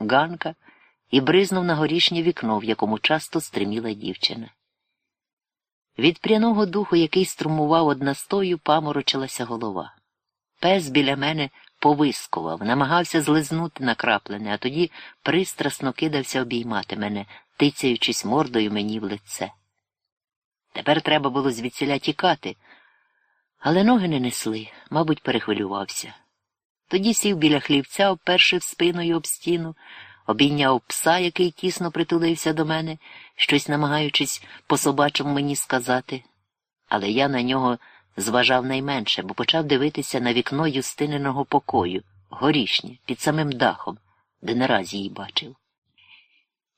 ганка і бризнув на горішнє вікно, в якому часто стриміла дівчина. Від пряного духу, який струмував одностою, паморочилася голова. Пес біля мене повискував, намагався злизнути накраплене, а тоді пристрасно кидався обіймати мене, тицяючись мордою мені в лице. Тепер треба було звідсіля тікати, але ноги не несли, мабуть, перехвилювався. Тоді сів біля хлівця, обпершив спиною об стіну, обійняв пса, який тісно притулився до мене, щось намагаючись по собачому мені сказати, але я на нього зважав найменше, бо почав дивитися на вікно юстининого покою, горішнє, під самим дахом, де не раз її бачив.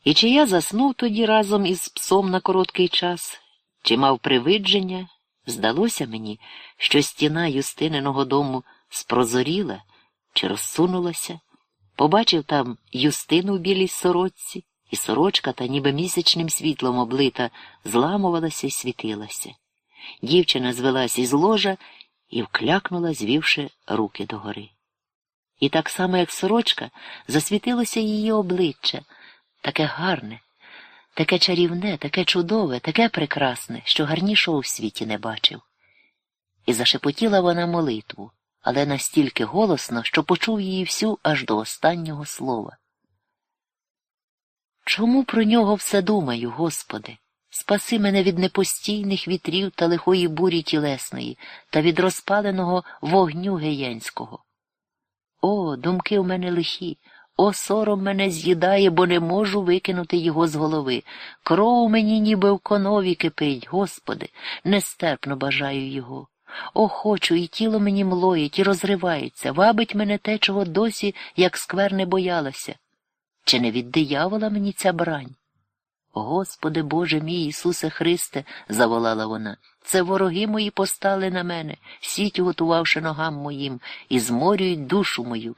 І чи я заснув тоді разом із псом на короткий час, чи мав привидження, здалося мені, що стіна юстининого дому спрозоріла чи розсунулася, побачив там юстину в білій сорочці, і сорочка та ніби місячним світлом облита зламувалася і світилася. Дівчина звелась із ложа і вклякнула, звівши руки догори. І так само, як сорочка, засвітилося її обличчя, таке гарне, таке чарівне, таке чудове, таке прекрасне, що гарнішого в світі не бачив. І зашепотіла вона молитву, але настільки голосно, що почув її всю аж до останнього слова. Чому про нього все думаю, Господи? Спаси мене від непостійних вітрів та лихої бурі тілесної та від розпаленого вогню геєнського. О, думки в мене лихі, о, сором мене з'їдає, бо не можу викинути його з голови. Кров мені ніби в конові кипить, Господи, нестерпно бажаю його. О, хочу, і тіло мені млоїть, і розривається, вабить мене те, чого досі, як сквер не боялася. Чи не від диявола мені ця брань? Господи Боже мій Ісусе Христе, заволала вона, це вороги мої постали на мене, сіть готувавши ногам моїм, і зморюють душу мою.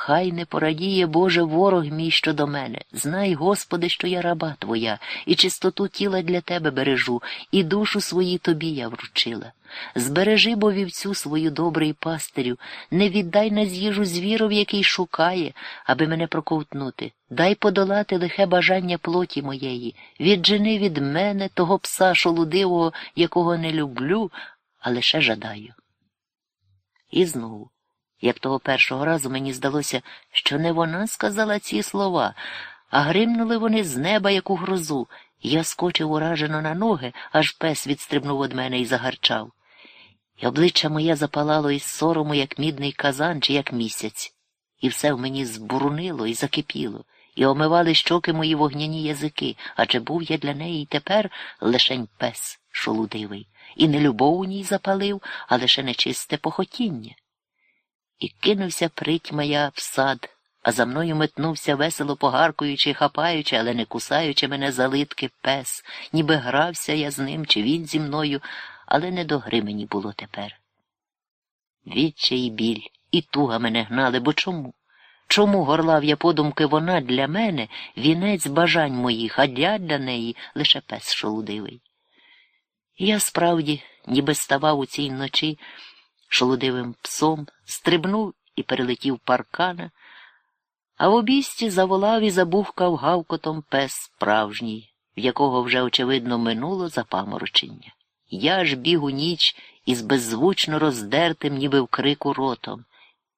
Хай не порадіє, Боже, ворог мій щодо мене. Знай, Господи, що я раба Твоя, і чистоту тіла для Тебе бережу, і душу свої тобі я вручила. Збережи, бо вівцю свою добрий пастирю, не віддай на з'їжу звіров, який шукає, аби мене проковтнути. Дай подолати лихе бажання плоті моєї, віджени від мене того пса шолудивого, якого не люблю, а лише жадаю. І знову. Як того першого разу мені здалося, що не вона сказала ці слова, а гримнули вони з неба, як у грозу. Я скочив уражено на ноги, аж пес відстрибнув від мене і загарчав. І обличчя моє запалало із сорому, як мідний казан чи як місяць, і все в мені збурунило і закипіло, і омивали щоки мої вогняні язики, адже був я для неї тепер лишень пес шолудивий, і не любов у ній запалив, а лише нечисте похотіння. І кинувся прить моя в сад, а за мною метнувся весело погаркуючи, хапаючи, але не кусаючи мене за литки пес, ніби грався я з ним, чи він зі мною, але не до гри мені було тепер. Відчай і біль, і туга мене гнали, бо чому? Чому горлав я подумки вона для мене вінець бажань моїх, а для для неї лише пес шолудивий? я справді, ніби ставав у цій ночі шолудивим псом, стрибнув і перелетів паркана, а в обісті заволав і забухкав гавкотом пес справжній, в якого вже, очевидно, минуло запаморочення. Я ж біг у ніч із беззвучно роздертим, ніби в крику ротом,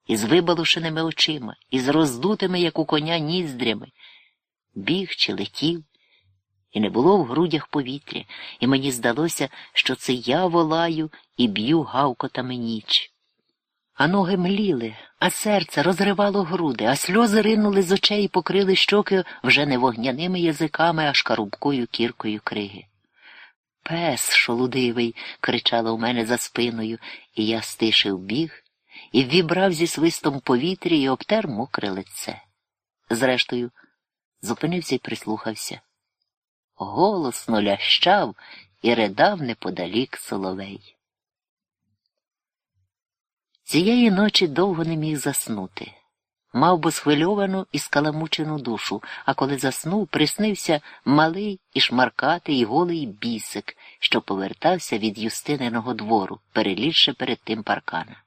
із вибалушеними очима, із роздутими, як у коня, ніздрями. Біг чи летів, і не було в грудях повітря, і мені здалося, що це я волаю і б'ю гавкотами ніч. А ноги мліли, а серце розривало груди, а сльози ринули з очей і покрили щоки вже не вогняними язиками, а шкарубкою кіркою криги. Пес шолудивий, кричала у мене за спиною, і я стишив біг і ввібрав зі свистом повітря і обтер мокре лице. Зрештою, зупинився і прислухався голосно лящав і ридав неподалік соловей. Цієї ночі довго не міг заснути. Мав би схвильовану і скаламучену душу, а коли заснув, приснився малий і шмаркатий і голий бісик, що повертався від юстининого двору, перелізши перед тим паркана.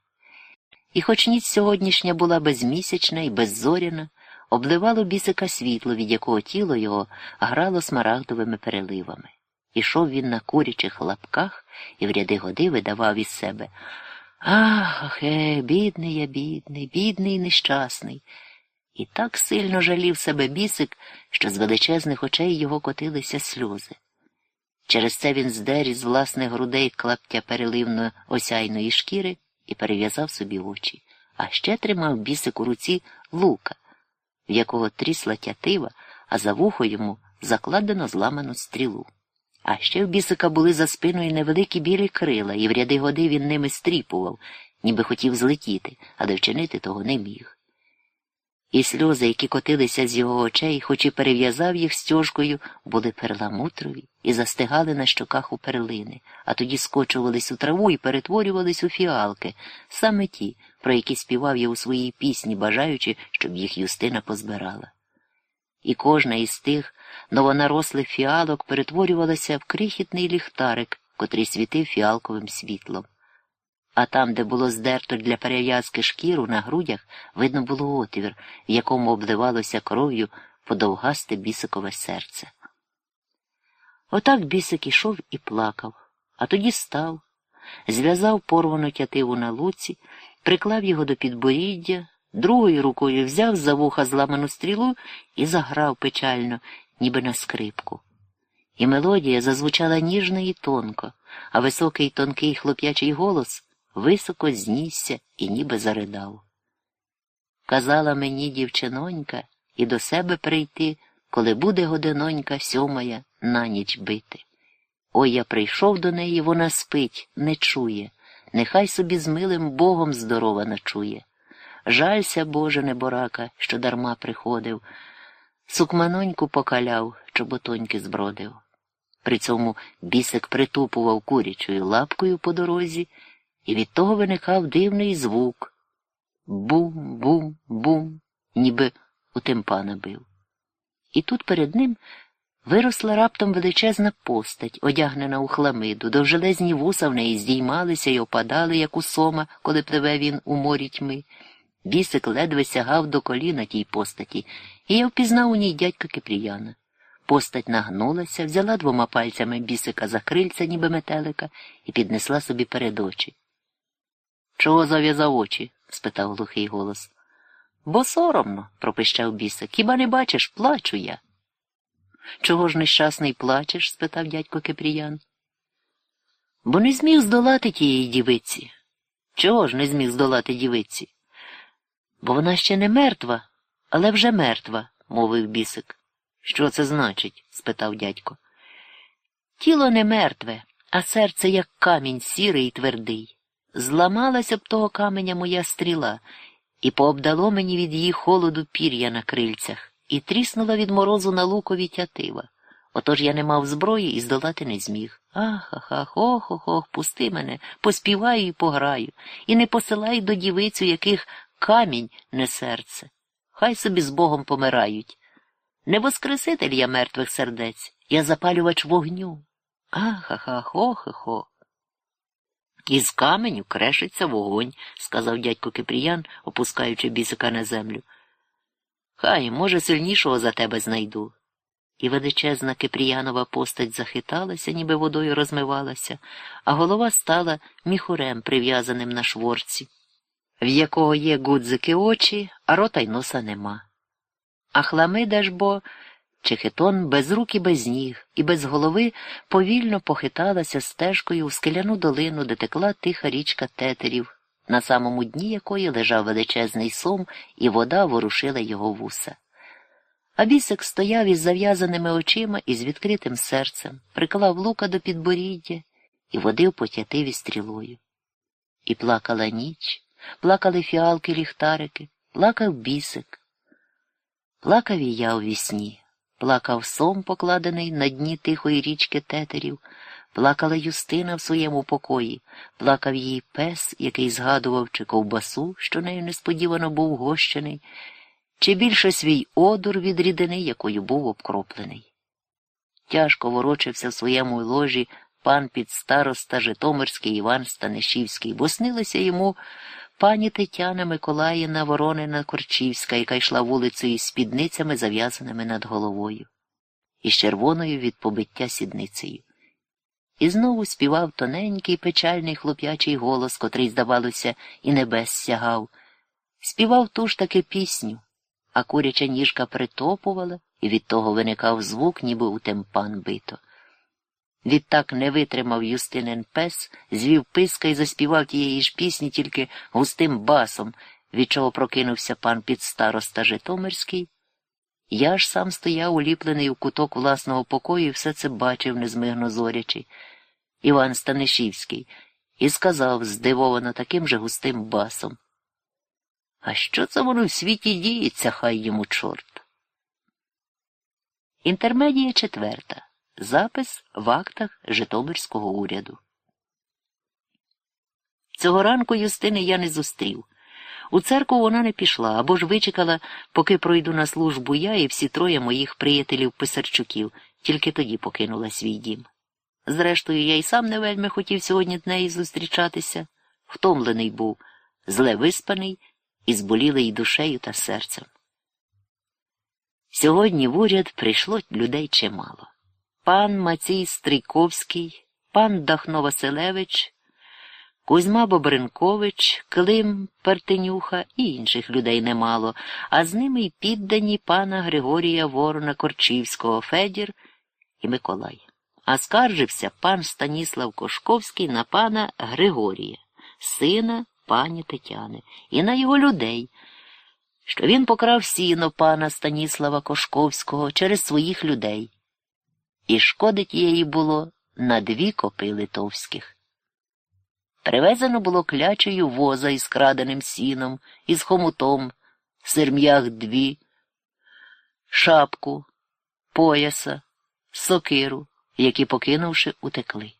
І хоч ніч сьогоднішня була безмісячна і беззоряна, обливало бісика світло, від якого тіло його грало смарагдовими переливами. Ішов він на курячих лапках і в ряди годи видавав із себе Ах, е, бідний я, бідний, бідний і нещасний. І так сильно жалів себе бісик, що з величезних очей його котилися сльози. Через це він здер із власних грудей клаптя переливно осяйної шкіри і перев'язав собі очі, а ще тримав бісик у руці лука, в якого трісла тятива, а за вухо йому закладено зламану стрілу. А ще в бісика були за спиною невеликі білі крила, і в ряди годи він ними стріпував, ніби хотів злетіти, але вчинити того не міг. І сльози, які котилися з його очей, хоч і перев'язав їх стяжкою, були перламутрові і застигали на щоках у перлини, а тоді скочувались у траву і перетворювались у фіалки, саме ті, про які співав я у своїй пісні, бажаючи, щоб їх юстина позбирала. І кожна із тих новонарослих фіалок перетворювалася в крихітний ліхтарик, котрий світив фіалковим світлом. А там, де було здерто для перев'язки шкіру на грудях, видно було отвір, в якому обливалося кров'ю подовгасте бісикове серце. Отак бісик ішов і плакав, а тоді став, зв'язав порвану тятиву на луці, приклав його до підборіддя, другою рукою взяв за вуха зламану стрілу і заграв печально, ніби на скрипку. І мелодія зазвучала ніжно і тонко, а високий тонкий хлоп'ячий голос високо знісся і ніби заридав. Казала мені дівчинонька і до себе прийти, коли буде годинонька сьомая на ніч бити. Ой я прийшов до неї, вона спить, не чує, нехай собі з милим Богом здорова ночує. Жалься, Боже, неборака, що дарма приходив, сукманоньку покаляв, чоботоньки збродив. При цьому бісик притупував курячою лапкою по дорозі, і від того виникав дивний звук бум-бум-бум, ніби у тимпана бив. І тут перед ним виросла раптом величезна постать, одягнена у хламиду, довжелезні вуса в неї здіймалися й опадали, як у сома, коли пливе він у морі тьми. Бісик ледве сягав до коліна тій постаті, і я впізнав у ній дядька Кипріяна. Постать нагнулася, взяла двома пальцями бісика за крильця, ніби метелика, і піднесла собі перед очі. Чого зав'язав очі? спитав глухий голос. Бо соромно, пропищав бісик. Хіба не бачиш, плачу я. Чого ж нещасний плачеш? спитав дядько Кипріян. Бо не зміг здолати тієї дівиці. Чого ж не зміг здолати дівиці? Бо вона ще не мертва, але вже мертва, мовив бісик. Що це значить? спитав дядько. Тіло не мертве, а серце як камінь сірий і твердий. Зламалася б того каменя моя стріла, і пообдало мені від її холоду пір'я на крильцях, і тріснула від морозу на лукові тятива. Отож я не мав зброї і здолати не зміг. Ах, ах, ах, ох, ох, ох, пусти мене, поспіваю і пограю, і не посилай до дівицю, яких камінь не серце. Хай собі з Богом помирають. Не воскреситель я мертвих сердець, я запалювач вогню. Ах, ах, ах, ох, ох, ох. Із каменю крешиться вогонь, сказав дядько Кипріян, опускаючи бісика на землю. Хай, може, сильнішого за тебе знайду. І величезна Кипріянова постать захиталася, ніби водою розмивалася, а голова стала міхурем, прив'язаним на шворці, в якого є гудзики очі, а рота й носа нема. А хламида ж бо Чехетон без рук і без ніг, і без голови повільно похиталася стежкою в скеляну долину, де текла тиха річка тетерів, на самому дні якої лежав величезний сом, і вода ворушила його вуса. А бісик стояв із зав'язаними очима і з відкритим серцем, приклав лука до підборіддя і водив по тятиві стрілою. І плакала ніч, плакали фіалки ліхтарики, плакав бісик. Плакав і я у вісні. Плакав сом, покладений на дні тихої річки тетерів, плакала Юстина в своєму покої, плакав її пес, який згадував чи ковбасу, що нею несподівано був гощений, чи більше свій одур від рідини, якою був обкроплений. Тяжко ворочився в своєму ложі пан підстароста Житомирський Іван Станишівський, бо снилися йому пані Тетяна Миколаївна Воронина Корчівська, яка йшла вулицею з спідницями, зав'язаними над головою, і з червоною від побиття сідницею. І знову співав тоненький печальний хлоп'ячий голос, котрий, здавалося, і небес сягав. Співав ту ж таки пісню, а куряча ніжка притопувала, і від того виникав звук, ніби у темпан бито. Відтак не витримав Юстинен пес, звів писка і заспівав тієї ж пісні тільки густим басом, від чого прокинувся пан підстароста Житомирський. Я ж сам стояв, уліплений у куток власного покою, і все це бачив, незмигно зорячи. Іван Станишівський, і сказав здивовано таким же густим басом. А що це воно в світі діється, хай йому чорт? Інтермедія четверта. Запис в актах Житомирського уряду. Цього ранку Юстини я не зустрів. У церкву вона не пішла або ж вичекала, поки пройду на службу я і всі троє моїх приятелів писарчуків, тільки тоді покинула свій дім. Зрештою, я й сам не вельми хотів сьогодні з нею зустрічатися. Втомлений був, зле виспаний і зболілий душею та серцем. Сьогодні в уряд прийшло людей чимало пан Мацій Стрійковський, пан Дахно Василевич, Кузьма Бобринкович, Клим Партенюха і інших людей немало, а з ними й піддані пана Григорія Ворона Корчівського Федір і Миколай. А скаржився пан Станіслав Кошковський на пана Григорія, сина пані Тетяни, і на його людей, що він покрав сіно пана Станіслава Кошковського через своїх людей і шкодить її було на дві копи литовських. Привезено було клячею воза із краденим сіном, із хомутом, серм'ях дві, шапку, пояса, сокиру, які, покинувши, утекли.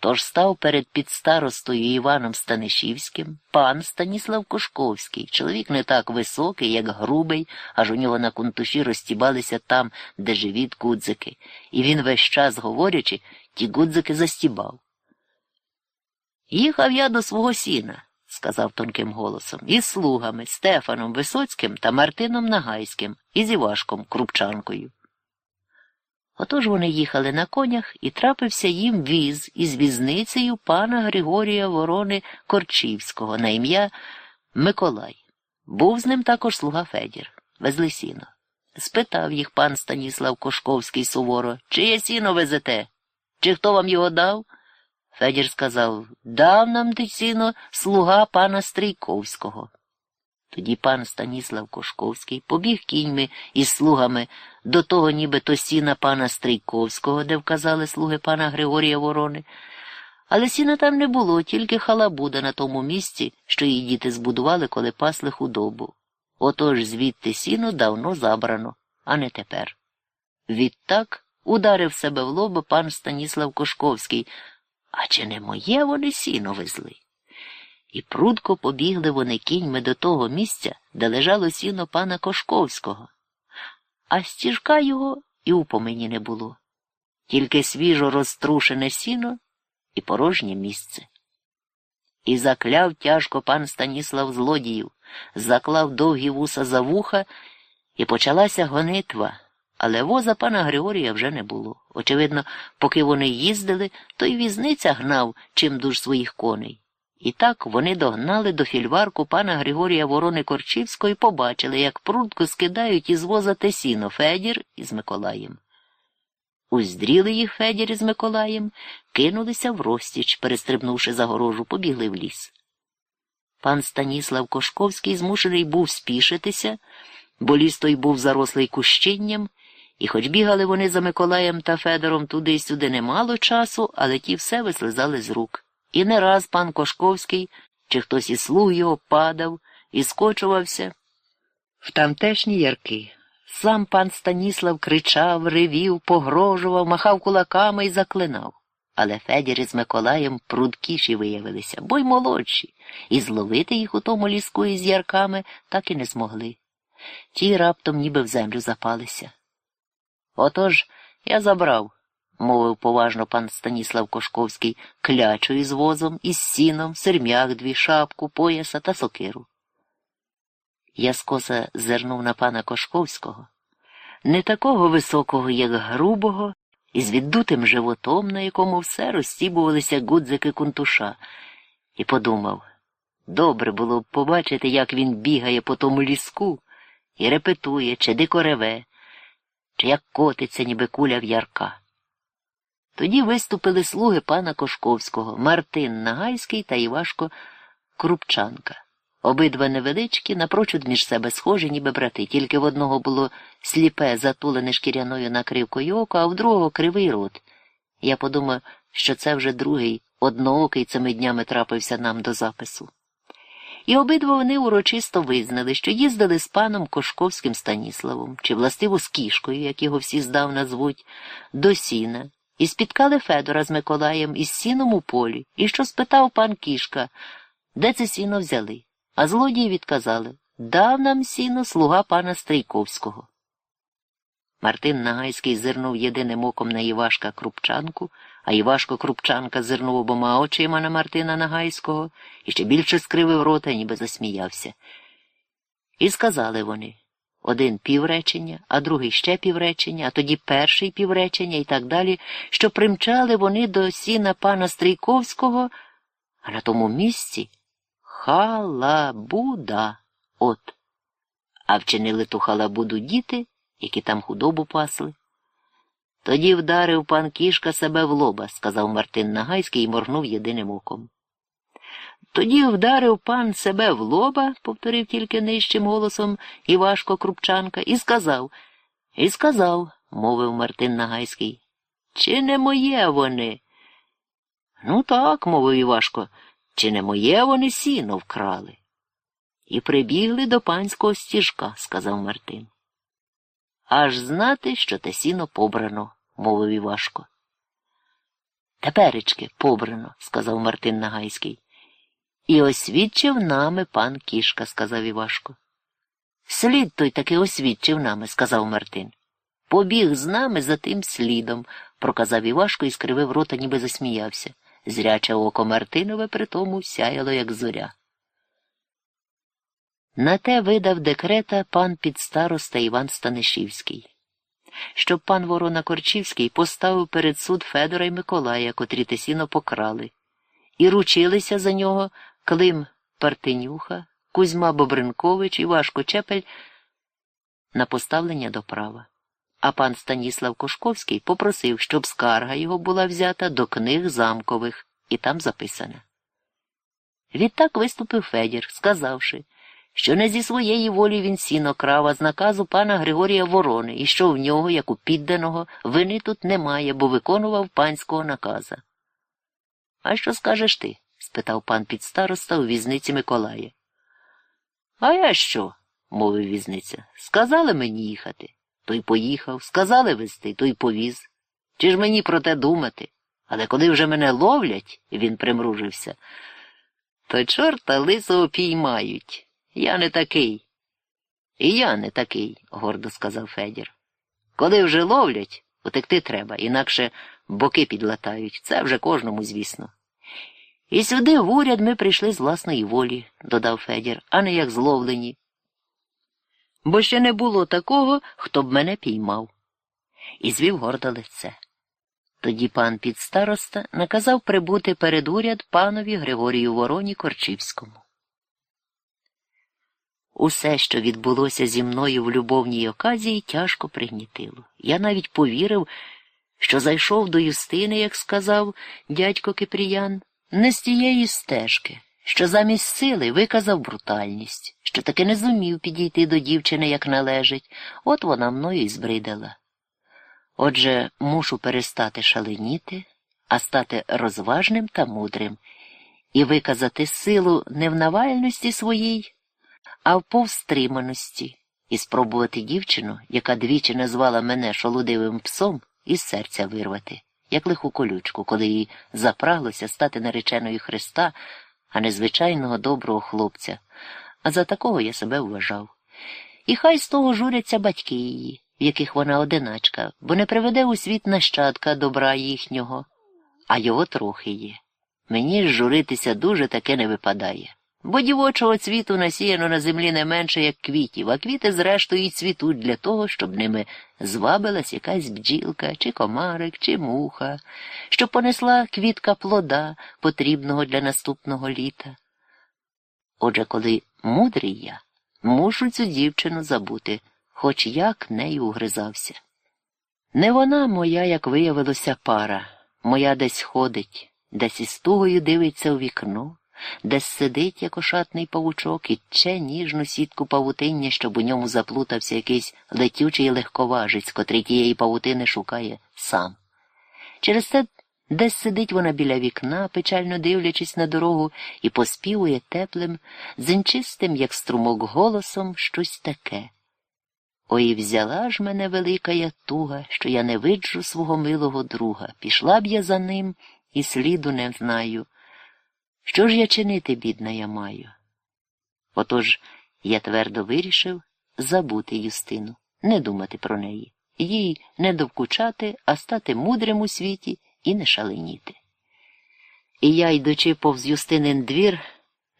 Тож став перед підстаростою Іваном Станишівським пан Станіслав Кошковський, чоловік не так високий, як грубий, аж у нього на кунтуші розтібалися там, де живіт гудзики, і він весь час, говорячи, ті гудзики застібав. Їхав я до свого сіна, сказав тонким голосом, із слугами Стефаном Висоцьким та Мартином Нагайським, і з Івашком Крупчанкою. Отож вони їхали на конях і трапився їм віз із візницею пана Григорія Ворони Корчівського на ім'я Миколай. Був з ним також слуга Федір, везли сіно. Спитав їх пан Станіслав Кошковський суворо, чиє сіно везете? Чи хто вам його дав? Федір сказав Дав нам те сіно слуга пана Стрійковського. Тоді пан Станіслав Кошковський побіг кіньми із слугами до того, ніби то сіна пана Стрийковського, де вказали слуги пана Григорія Ворони. Але сіна там не було, тільки халабуда на тому місці, що її діти збудували, коли пасли худобу. Отож звідти сіно давно забрано, а не тепер. Відтак ударив себе в лоба пан Станіслав Кошковський. А чи не моє вони сіно везли? І прудко побігли вони кіньми до того місця, де лежало сіно пана Кошковського, а стіжка його і у помині не було, тільки свіжо розтрушене сіно і порожнє місце. І закляв тяжко пан Станіслав злодіїв, заклав довгі вуса за вуха, і почалася гонитва, але воза пана Григорія вже не було. Очевидно, поки вони їздили, то й візниця гнав чим дуж своїх коней. І так вони догнали до фільварку пана Григорія Ворони Корчівського і побачили, як прудко скидають із воза Тесіно Федір із Миколаєм. Уздріли їх Федір із Миколаєм, кинулися в розтіч, перестрибнувши загорожу, побігли в ліс. Пан Станіслав Кошковський змушений був спішитися, бо ліс той був зарослий кущинням, і хоч бігали вони за Миколаєм та Федором туди й сюди немало часу, але ті все вислизали з рук. І не раз пан Кошковський чи хтось із слуг його падав і скочувався в тамтешні ярки. Сам пан Станіслав кричав, ревів, погрожував, махав кулаками і заклинав. Але Федір із Миколаєм прудкіші виявилися, бо й молодші, і зловити їх у тому ліску із ярками так і не змогли. Ті раптом ніби в землю запалися. Отож я забрав мовив поважно пан Станіслав Кошковський, клячу із возом, із сіном, серм'ях дві, шапку, пояса та сокиру. Я скоса зернув на пана Кошковського, не такого високого, як грубого, із віддутим животом, на якому все розстібувалися гудзики кунтуша, і подумав добре було б побачити, як він бігає по тому ліску і репетує, чи дико реве, чи як котиться, ніби куля в ярка. Тоді виступили слуги пана Кошковського Мартин Нагайський та Івашко Крупчанка. Обидва невеличкі, напрочуд між себе схожі, ніби брати, тільки в одного було сліпе, затулене шкіряною накривкою око, а в другого кривий рот. Я подумав, що це вже другий одноокий цими днями трапився нам до запису. І обидва вони урочисто визнали, що їздили з паном Кошковським Станіславом, чи властиво з кішкою, як його всі здавна звуть, до сіна, і спіткали Федора з Миколаєм із сіном у полі, і що спитав пан кішка, де це сіно взяли. А злодії відказали дав нам сіно слуга пана Стрійковського. Мартин Нагайський зирнув єдиним оком на Івашка Крупчанку, а Івашко Крупчанка зирнув обома очима на Мартина Нагайського і ще більше скривив рота, ніби засміявся. І сказали вони один півречення, а другий ще півречення, а тоді перший півречення і так далі, що примчали вони до сіна пана Стрійковського, а на тому місці халабуда от. А вчинили ту халабуду діти, які там худобу пасли. Тоді вдарив пан кішка себе в лоба, сказав Мартин Нагайський і моргнув єдиним оком. Тоді вдарив пан себе в лоба, повторив тільки нижчим голосом Івашко Крупчанка, і сказав, і сказав, мовив Мартин Нагайський. Чи не моє вони? Ну так, мовив Івашко, чи не моє вони сіно вкрали? І прибігли до панського стіжка, сказав Мартин. Аж знати, що те сіно побрано, мовив Івашко. Теперечки побрано, сказав Мартин Нагайський. І освідчив нами пан кішка, сказав Івашко. Слід той таки освідчив нами, сказав Мартин. Побіг з нами за тим слідом, проказав Івашко і скривив рота, ніби засміявся. Зряче око Мартинове при тому сяяло, як зоря. На те видав декрета пан підстароста Іван Станишівський, щоб пан Ворона Корчівський поставив перед суд Федора і Миколая, котрі тесіно покрали, і ручилися за нього Клим Партенюха, Кузьма Бобринкович і Вашко Чепель на поставлення до права. А пан Станіслав Кошковський попросив, щоб скарга його була взята до книг замкових, і там записана. Відтак виступив Федір, сказавши, що не зі своєї волі він сіно крав, а з наказу пана Григорія Ворони, і що в нього, як у підданого, вини тут немає, бо виконував панського наказа. А що скажеш ти? Спитав пан підстароста у візниці Миколая. А я що? мовив візниця. Сказали мені їхати. Той поїхав, сказали везти, той повіз. Чи ж мені про те думати? Але коли вже мене ловлять, він примружився, то чорта лисого піймають. Я не такий. І я не такий, гордо сказав Федір. Коли вже ловлять, утекти треба, інакше боки підлатають. Це вже кожному, звісно. І сюди в уряд ми прийшли з власної волі, додав Федір, а не як зловлені. Бо ще не було такого, хто б мене піймав. І звів гордо лице. Тоді пан підстароста наказав прибути перед уряд панові Григорію Вороні Корчівському. Усе, що відбулося зі мною в любовній оказії, тяжко пригнітило. Я навіть повірив, що зайшов до Юстини, як сказав дядько Кипріян, не з тієї стежки, що замість сили виказав брутальність, що таки не зумів підійти до дівчини, як належить, от вона мною і збридала. Отже, мушу перестати шаленіти, а стати розважним та мудрим і виказати силу не в навальності своїй, а в повстриманості, і спробувати дівчину, яка двічі назвала мене шолудивим псом, із серця вирвати, як лиху колючку, коли їй запраглося стати нареченою Христа, а не звичайного доброго хлопця. А за такого я себе вважав. І хай з того журяться батьки її в яких вона одиначка, бо не приведе у світ нащадка добра їхнього, а його трохи є. Мені ж журитися дуже таке не випадає. Бо дівочого цвіту насіяно на землі не менше, як квітів, а квіти, зрештою, й цвітуть для того, щоб ними звабилась якась бджілка, чи комарик, чи муха, щоб понесла квітка плода, потрібного для наступного літа. Отже, коли мудрий я, мушу цю дівчину забути, хоч як нею угризався. Не вона моя, як виявилося, пара, моя десь ходить, десь із тугою дивиться у вікно десь сидить, як ошатний павучок, і тче ніжну сітку павутиння, щоб у ньому заплутався якийсь летючий легковажець, котрий тієї павутини шукає сам. Через це десь сидить вона біля вікна, печально дивлячись на дорогу, і поспівує теплим, зинчистим, як струмок, голосом щось таке. Ой, взяла ж мене велика я туга, що я не виджу свого милого друга. Пішла б я за ним і сліду не знаю. Що ж я чинити, бідна, я маю? Отож я твердо вирішив забути Юстину, не думати про неї, їй не довкучати, а стати мудрим у світі і не шаленіти. І я, йдучи повз Юстинин двір,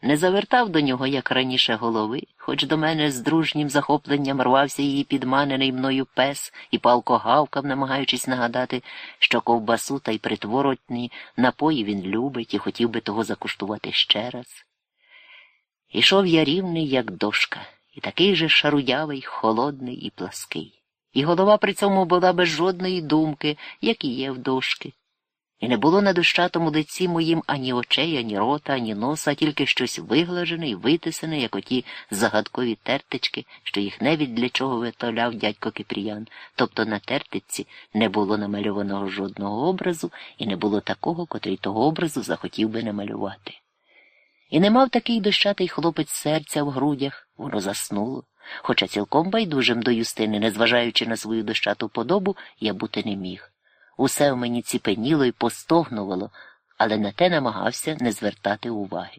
не завертав до нього, як раніше, голови, хоч до мене з дружнім захопленням рвався її підманений мною пес і палко гавкав, намагаючись нагадати, що ковбасу та й притворотні напої він любить і хотів би того закуштувати ще раз. Ішов я рівний, як дошка, і такий же шарудявий, холодний і плаский. І голова при цьому була без жодної думки, як і є в дошки. І не було на дощатому лиці моїм ані очей, ані рота, ані носа, а тільки щось виглажене і витисане, як оті загадкові тертички, що їх невід для чого виготовляв дядько Кипріян. Тобто на тертиці не було намальованого жодного образу, і не було такого, котрий того образу захотів би намалювати. І не мав такий дощатий хлопець серця в грудях, воно заснуло. Хоча цілком байдужим до Юстини, незважаючи на свою дощату подобу, я бути не міг. Усе в мені ціпеніло і постогнувало, але на те намагався не звертати уваги.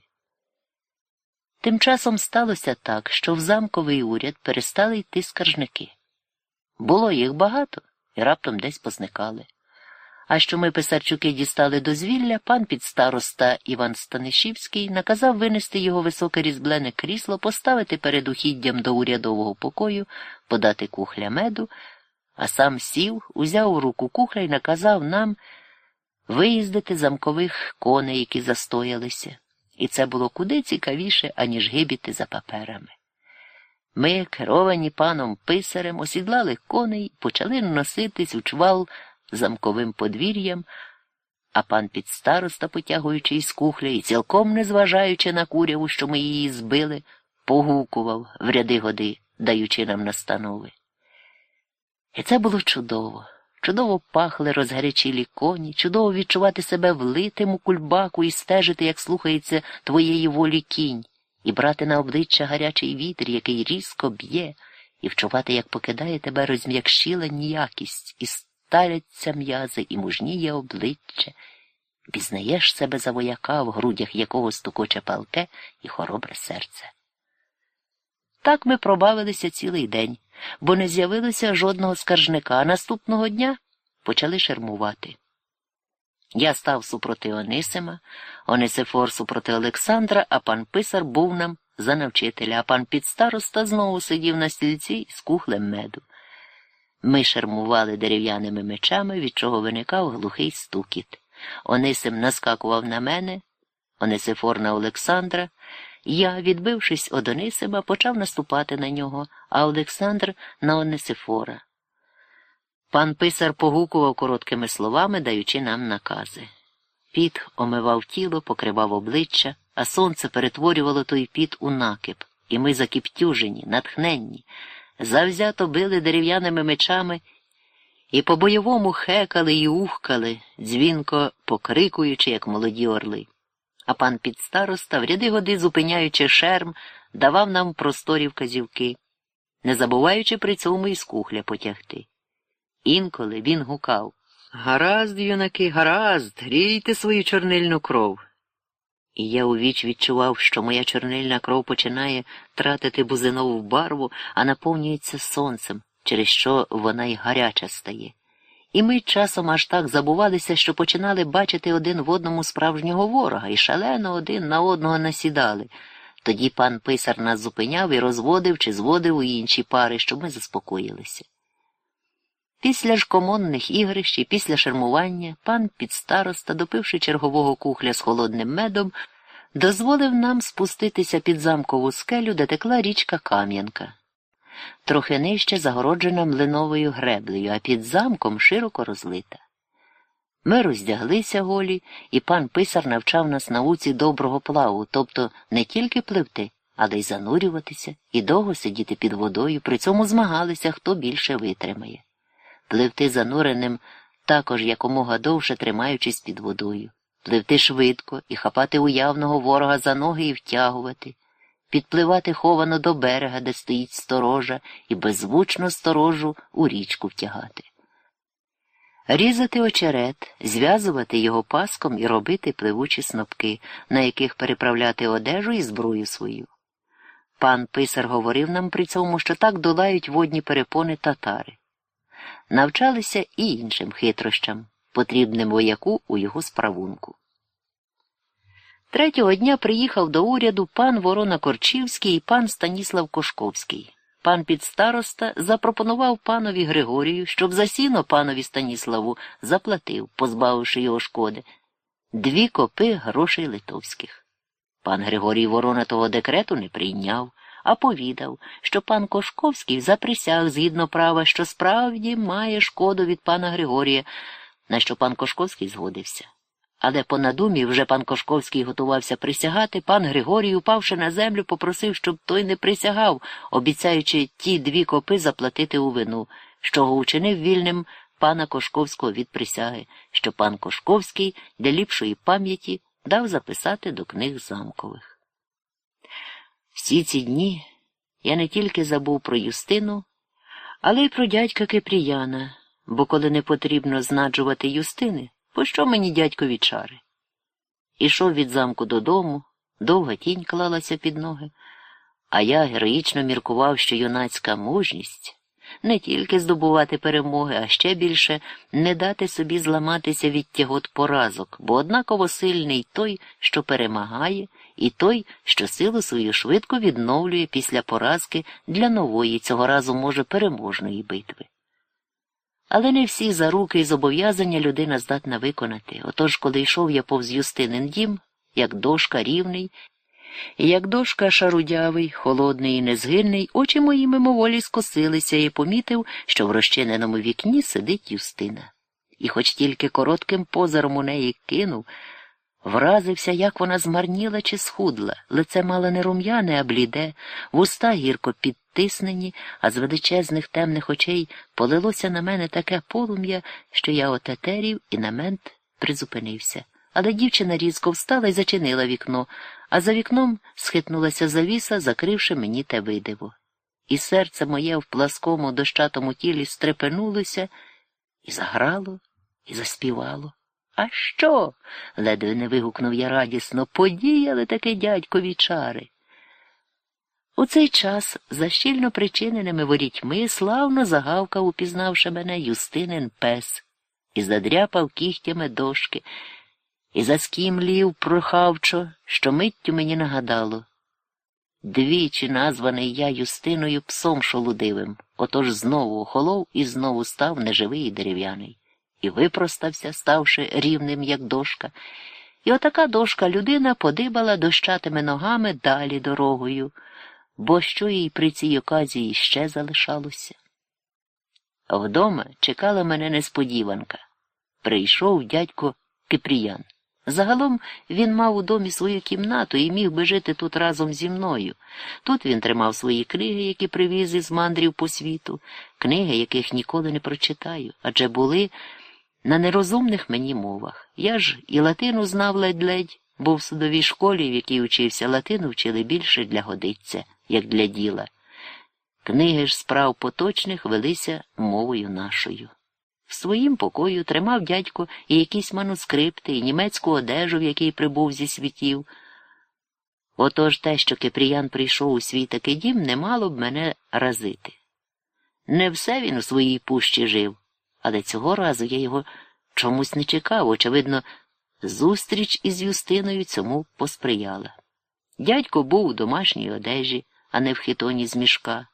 Тим часом сталося так, що в замковий уряд перестали йти скаржники. Було їх багато і раптом десь позникали. А що ми писарчуки дістали дозвілля, пан підстароста Іван Станишівський наказав винести його високе різблене крісло, поставити перед ухіддям до урядового покою, подати кухля меду а сам сів, узяв у руку кухля і наказав нам виїздити замкових коней, які застоялися, і це було куди цікавіше, аніж гибіти за паперами. Ми, керовані паном писарем, осідлали коней і почали носитись у чвал замковим подвір'ям, а пан підстароста, потягуючи із кухля і цілком не зважаючи на куряву, що ми її збили, погукував в ряди годи, даючи нам настанови. І це було чудово. Чудово пахли розгарячілі коні, чудово відчувати себе влитим у кульбаку і стежити, як слухається твоєї волі кінь, і брати на обличчя гарячий вітер, який різко б'є, і вчувати, як покидає тебе розм'якшіла ніякість, і старяться м'язи, і мужніє обличчя, пізнаєш себе за вояка, в грудях якого стукоче палке і хоробре серце. Так ми пробавилися цілий день, бо не з'явилося жодного скаржника, а наступного дня почали шермувати. Я став супроти Онисима, Онисифор супроти Олександра, а пан писар був нам за навчителя, а пан підстароста знову сидів на стільці з кухлем меду. Ми шермували дерев'яними мечами, від чого виникав глухий стукіт. Онисим наскакував на мене, Онисифор на Олександра. Я, відбившись од Онисима, почав наступати на нього, а Олександр на Онисифора. Пан писар погукував короткими словами, даючи нам накази. Піт омивав тіло, покривав обличчя, а сонце перетворювало той піт у накип, і ми закіптюжені, натхненні, завзято били дерев'яними мечами і по бойовому хекали і ухкали, дзвінко покрикуючи, як молоді орли а пан підстароста, в ряди годи, зупиняючи шерм, давав нам просторі вказівки, не забуваючи при цьому із кухля потягти. Інколи він гукав Гаразд, юнаки, гаразд, грійте свою чорнильну кров. І я у віч відчував, що моя чорнильна кров починає тратити бузинову барву, а наповнюється сонцем, через що вона й гаряча стає. І ми часом аж так забувалися, що починали бачити один в одному справжнього ворога і шалено один на одного насідали. Тоді пан писар нас зупиняв і розводив чи зводив у інші пари, щоб ми заспокоїлися. Після ж комонних ігрищ і після шермування пан підстароста, допивши чергового кухля з холодним медом, дозволив нам спуститися під замкову скелю, де текла річка Кам'янка. Трохи нижче загороджена млиновою греблею, а під замком широко розлита. Ми роздяглися голі, і пан писар навчав нас науці доброго плаву, тобто не тільки пливти, але й занурюватися і довго сидіти під водою, при цьому змагалися, хто більше витримає. Пливти зануреним також якомога довше тримаючись під водою, пливти швидко і хапати уявного ворога за ноги і втягувати, підпливати ховано до берега, де стоїть сторожа, і беззвучно сторожу у річку втягати різати очерет, зв'язувати його паском і робити пливучі снопки, на яких переправляти одежу і зброю свою. Пан писар говорив нам при цьому, що так долають водні перепони татари. Навчалися і іншим хитрощам, потрібним вояку у його справунку. Третього дня приїхав до уряду пан Ворона Корчівський і пан Станіслав Кошковський. Пан підстароста запропонував панові Григорію, щоб за сіно панові Станіславу заплатив, позбавивши його шкоди, дві копи грошей литовських. Пан Григорій Ворона того декрету не прийняв, а повідав, що пан Кошковський заприсяг згідно права, що справді має шкоду від пана Григорія, на що пан Кошковський згодився. Але по надумі вже пан Кошковський готувався присягати, пан Григорій, упавши на землю, попросив, щоб той не присягав, обіцяючи ті дві копи заплатити у вину, що го учинив вільним пана Кошковського від присяги, що пан Кошковський для ліпшої пам'яті дав записати до книг замкових. Всі ці дні я не тільки забув про Юстину, але й про дядька Кипріяна, бо коли не потрібно знаджувати Юстини. Пощо мені дядькові чари? Ішов від замку додому, довга тінь клалася під ноги, а я героїчно міркував, що юнацька мужність не тільки здобувати перемоги, а ще більше не дати собі зламатися від тягот поразок, бо однаково сильний той, що перемагає, і той, що силу свою швидко відновлює після поразки для нової, цього разу, може, переможної битви. Але не всі заруки і зобов'язання людина здатна виконати. Отож, коли йшов я повз Юстинин дім, як дошка рівний, і як дошка шарудявий, холодний і незгильний, очі мої мимоволі скосилися і помітив, що в розчиненому вікні сидить Юстина. І хоч тільки коротким позором у неї кинув, Вразився, як вона змарніла чи схудла, лице мало не рум'яне, а бліде, вуста гірко підтиснені, а з величезних темних очей полилося на мене таке полум'я, що я отетерів і на мент призупинився. Але дівчина різко встала і зачинила вікно, а за вікном схитнулася завіса, закривши мені те видиво. І серце моє в пласкому дощатому тілі стрепенулося і заграло, і заспівало. А що? ледве не вигукнув я радісно, подіяли таки дядькові чари. У цей час, за щільно причиненими ворітьми, славно загавкав, упізнавши мене, юстинин пес, і задряпав кігтями дошки, і заскімлів прохавчо, що миттю мені нагадало. Двічі названий я юстиною псом шолудивим, отож знову охолов і знову став неживий і дерев'яний і випростався, ставши рівним, як дошка, і отака дошка людина подибала дощатими ногами далі дорогою, бо що їй при цій оказії ще залишалося. Вдома чекала мене несподіванка. Прийшов дядько Кипріян. Загалом він мав у домі свою кімнату і міг би жити тут разом зі мною. Тут він тримав свої книги, які привіз із мандрів по світу, книги, яких ніколи не прочитаю, адже були на нерозумних мені мовах. Я ж і латину знав ледь-ледь, бо в судовій школі, в якій учився латину, вчили більше для годиться, як для діла. Книги ж справ поточних велися мовою нашою. В своїм покою тримав дядько і якісь манускрипти, і німецьку одежу, в якій прибув зі світів. Отож те, що Кипріян прийшов у свій такий дім, не мало б мене разити. Не все він у своїй пущі жив, але цього разу я його чомусь не чекав, очевидно, зустріч із Юстиною цьому посприяла. Дядько був у домашній одежі, а не в хитоні з мішка.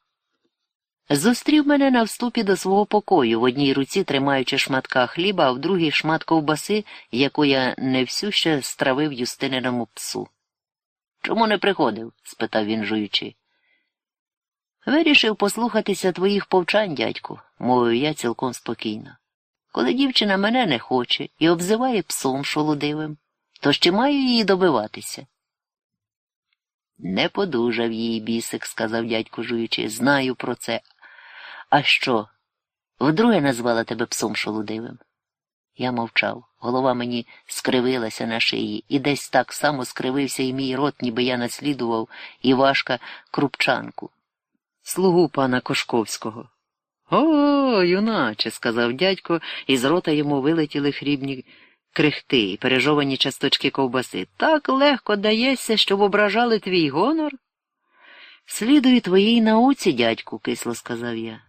Зустрів мене на вступі до свого покою, в одній руці тримаючи шматка хліба, а в другій шмат ковбаси, яку я не всю ще стравив юстининому псу. Чому не приходив? спитав він жуючи. Вирішив послухатися твоїх повчань, дядьку, мовив я цілком спокійно. Коли дівчина мене не хоче і обзиває псом шолодивим, то ще маю її добиватися. Не подужав її бісик, сказав дядько жуючи, знаю про це. А що? Вдруге назвала тебе псом шолудивим? Я мовчав. Голова мені скривилася на шиї, і десь так само скривився і мій рот, ніби я наслідував Івашка Крупчанку, слугу пана Кошковського. О, юначе, сказав дядько, і з рота йому вилетіли хрібні крихти і пережовані часточки ковбаси. Так легко даєшся, щоб ображали твій гонор? Слідую твоїй науці, дядьку, кисло сказав я.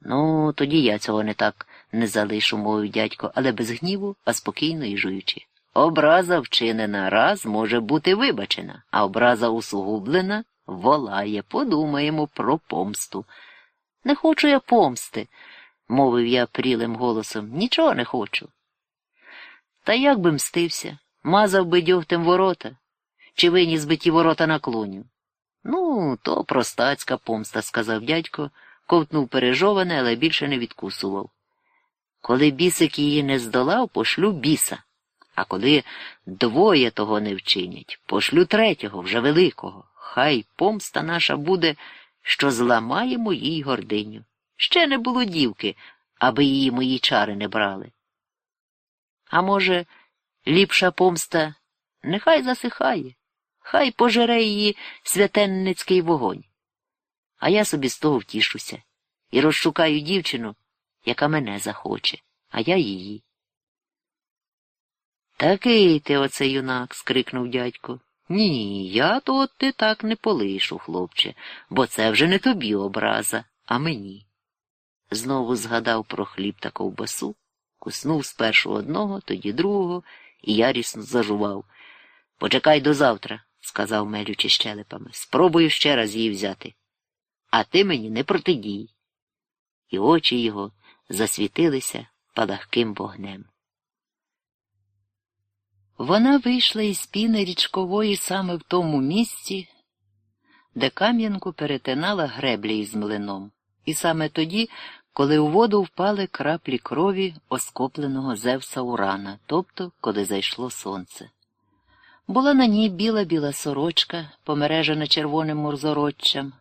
Ну, тоді я цього не так не залишу, мовив дядько, але без гніву, а спокійно і жуючи. Образа вчинена раз може бути вибачена, а образа усугублена волає. Подумаємо про помсту. Не хочу я помсти, мовив я прілим голосом. Нічого не хочу. Та як би мстився, мазав би дьогтем ворота, чи виніс би ті ворота на клуню? Ну, то простацька помста, сказав дядько, ковтнув пережоване, але більше не відкусував. Коли бісик її не здолав, пошлю біса, а коли двоє того не вчинять, пошлю третього, вже великого. Хай помста наша буде, що зламаємо їй гординю. Ще не було дівки, аби її мої чари не брали. А може, ліпша помста нехай засихає, хай пожере її святенницький вогонь. А я собі з того втішуся і розшукаю дівчину, яка мене захоче, а я її. Такий ти оце юнак, скрикнув дядько. Ні, я то от ти так не полишу, хлопче, бо це вже не тобі образа, а мені. Знову згадав про хліб та ковбасу, куснув спершу одного, тоді другого, і ярісно зажував. Почекай до завтра, сказав, мелючи щелепами. Спробую ще раз її взяти. А ти мені не протидій. І очі його засвітилися палахким вогнем. Вона вийшла із піни річкової саме в тому місці, де Кам'янку перетинала греблі із млином, і саме тоді, коли у воду впали краплі крові оскопленого Зевса Урана, тобто коли зайшло сонце. Була на ній біла біла сорочка, помережена червоним мурзороччям.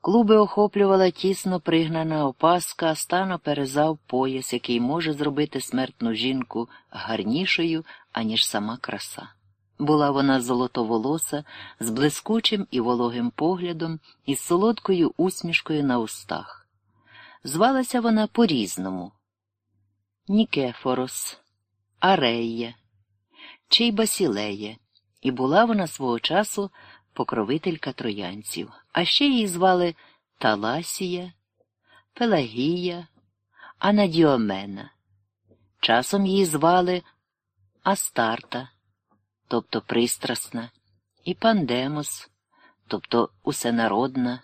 Клуби охоплювала тісно пригнана опаска, а стано перезав пояс, який може зробити смертну жінку гарнішою, аніж сама краса. Була вона золотоволоса, з блискучим і вологим поглядом і з солодкою усмішкою на устах. Звалася вона по різному Нікефорос, Арея чи Басілея, і була вона свого часу покровителька троянців, а ще її звали Таласія, Пелагія, Анадіомена. Часом її звали Астарта, тобто пристрасна, і Пандемос, тобто усенародна,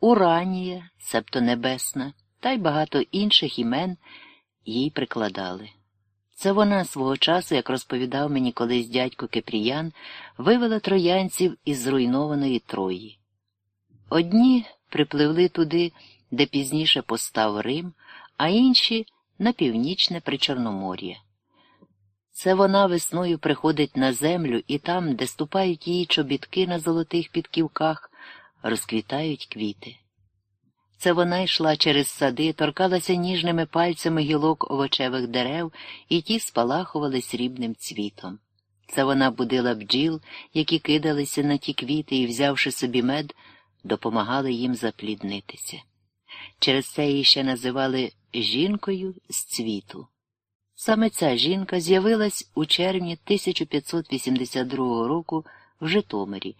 Уранія, себто небесна, та й багато інших імен їй прикладали. Це вона свого часу, як розповідав мені колись дядько Кепріян, вивела троянців із зруйнованої Трої. Одні припливли туди, де пізніше постав Рим, а інші на північне Причорномор'я. Це вона весною приходить на землю і там, де ступають її чобітки на золотих підківках, розквітають квіти. Це вона йшла через сади, торкалася ніжними пальцями гілок овочевих дерев, і ті спалахували срібним цвітом. Це вона будила бджіл, які кидалися на ті квіти і, взявши собі мед, допомагали їм запліднитися. Через це її ще називали жінкою з цвіту. Саме ця жінка з'явилась у червні 1582 року в Житомирі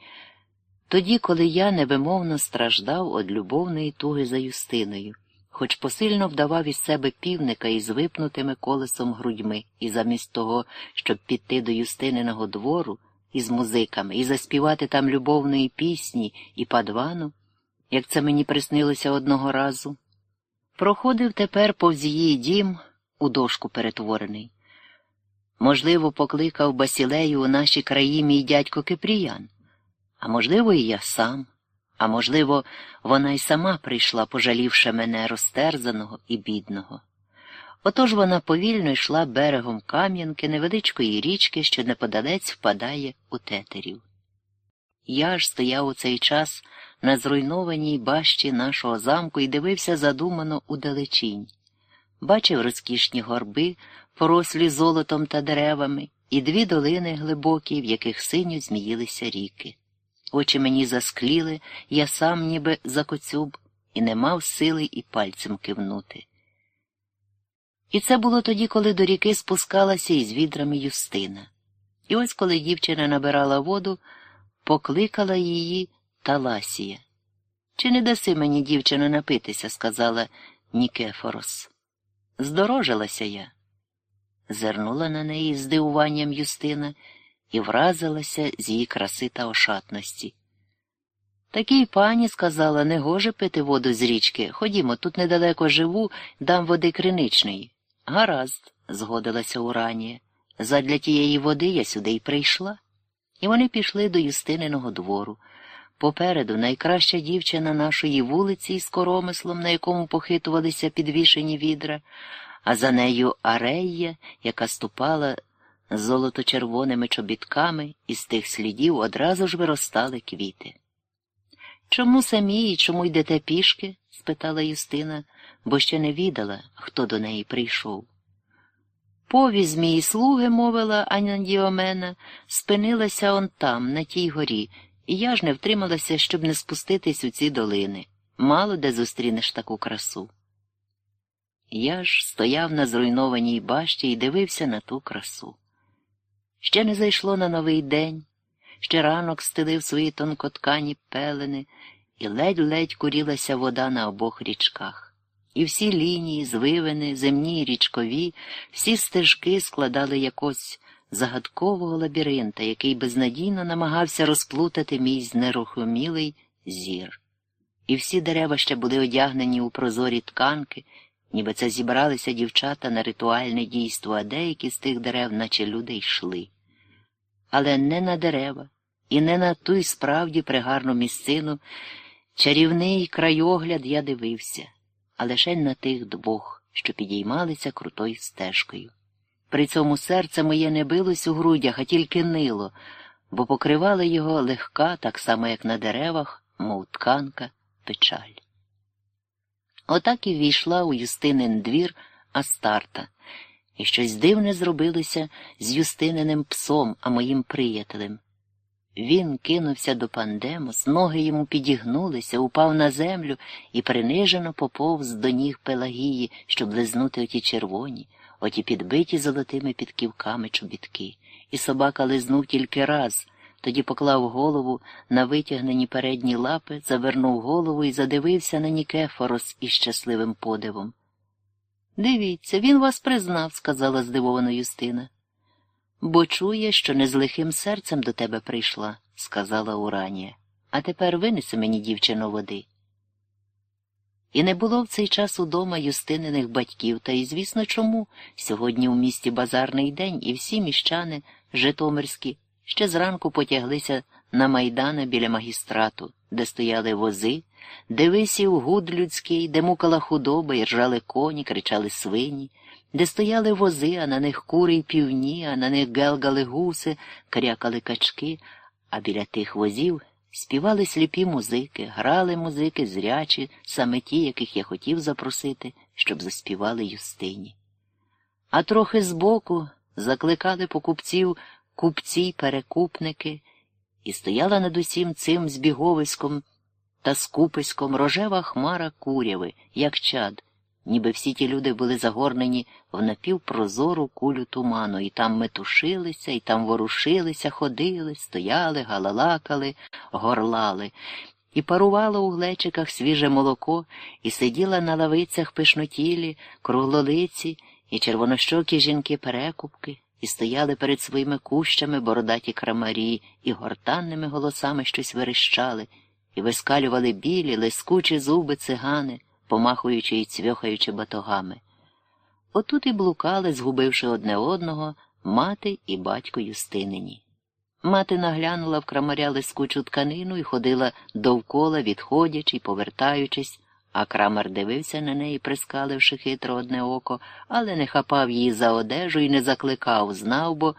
тоді, коли я невимовно страждав від любовної туги за Юстиною, хоч посильно вдавав із себе півника із випнутими колесом грудьми, і замість того, щоб піти до Юстининого двору із музиками і заспівати там любовної пісні і падвану, як це мені приснилося одного разу, проходив тепер повз її дім у дошку перетворений. Можливо, покликав Басілею у нашій краї мій дядько Кипріян, а можливо, і я сам, а можливо, вона й сама прийшла, пожалівши мене розтерзаного і бідного. Отож вона повільно йшла берегом Кам'янки невеличкої річки, що неподалець впадає у тетерів. Я ж стояв у цей час на зруйнованій бащі нашого замку і дивився задумано у далечінь. Бачив розкішні горби, порослі золотом та деревами, і дві долини глибокі, в яких синьо зміїлися ріки. Очі мені заскліли, я сам ніби закоцюб, і не мав сили і пальцем кивнути. І це було тоді, коли до ріки спускалася із відрами Юстина. І ось коли дівчина набирала воду, покликала її Таласія. Чи не даси мені, дівчино, напитися? сказала Нікефорос. Здорожилася я. Зернула на неї здивуванням Юстина і вразилася з її краси та ошатності. Такій пані сказала, не гоже пити воду з річки. Ходімо, тут недалеко живу, дам води криничної. Гаразд, згодилася Уранія. Задля тієї води я сюди й прийшла. І вони пішли до Юстининого двору. Попереду найкраща дівчина нашої вулиці із коромислом, на якому похитувалися підвішені відра, а за нею Арея, яка ступала золото-червоними чобітками, і з тих слідів одразу ж виростали квіти. Чому самі і чому йдете пішки? спитала Юстина, бо ще не відала, хто до неї прийшов. Повіз мій слуги, мовила Аня Діомена, спинилася он там, на тій горі, і я ж не втрималася, щоб не спуститись у ці долини. Мало де зустрінеш таку красу. Я ж стояв на зруйнованій башті і дивився на ту красу. Ще не зайшло на новий день, ще ранок стелив свої тонкоткані пелени, і ледь-ледь курілася вода на обох річках. І всі лінії, звивини, земні й річкові, всі стежки складали якось загадкового лабіринта, який безнадійно намагався розплутати мій знерухомілий зір. І всі дерева ще були одягнені у прозорі тканки, ніби це зібралися дівчата на ритуальне дійство, а деякі з тих дерев, наче люди, йшли. Але не на дерева, і не на ту й справді пригарну місцину, чарівний крайогляд я дивився а лише на тих двох, що підіймалися крутою стежкою. При цьому серце моє не билось у грудях, а тільки нило, бо покривала його легка, так само, як на деревах, мов тканка, печаль. Отак і війшла у Юстинин двір Астарта, і щось дивне зробилося з Юстининим псом, а моїм приятелем. Він кинувся до пандемос, ноги йому підігнулися, упав на землю і принижено поповз до ніг Пелагії, щоб лизнути оті червоні, оті підбиті золотими підківками чобітки. І собака лизнув тільки раз, тоді поклав голову на витягнені передні лапи, завернув голову і задивився на Нікефорос із щасливим подивом. Дивіться, він вас признав, сказала здивована Юстина бо чує, що не з лихим серцем до тебе прийшла, сказала Уранія. А тепер винеси мені, дівчино, води. І не було в цей час удома юстининих батьків, та й, звісно, чому? Сьогодні у місті базарний день, і всі міщани Житомирські ще зранку потяглися на майдан біля магістрату, де стояли вози, де висів гуд людський, де мукала худоба і ржали коні, кричали свині де стояли вози, а на них кури й півні, а на них гелгали гуси, крякали качки, а біля тих возів співали сліпі музики, грали музики зрячі, саме ті, яких я хотів запросити, щоб заспівали Юстині. А трохи збоку закликали покупців купці й перекупники, і стояла над усім цим збіговиськом та скуписьком рожева хмара куряви, як чад ніби всі ті люди були загорнені в напівпрозору кулю туману, і там метушилися, і там ворушилися, ходили, стояли, галалакали, горлали. І парувало у глечиках свіже молоко, і сиділа на лавицях пишнотілі, круглолиці, і червонощокі жінки перекупки, і стояли перед своїми кущами бородаті крамарі, і гортанними голосами щось верещали, і вискалювали білі, лискучі зуби цигани помахуючи й цвьохаючи батогами. Отут і блукали, згубивши одне одного, мати і батько Юстинині. Мати наглянула в крамаря лискучу тканину і ходила довкола, відходячи й повертаючись, а крамар дивився на неї, прискаливши хитро одне око, але не хапав її за одежу і не закликав, знав бо,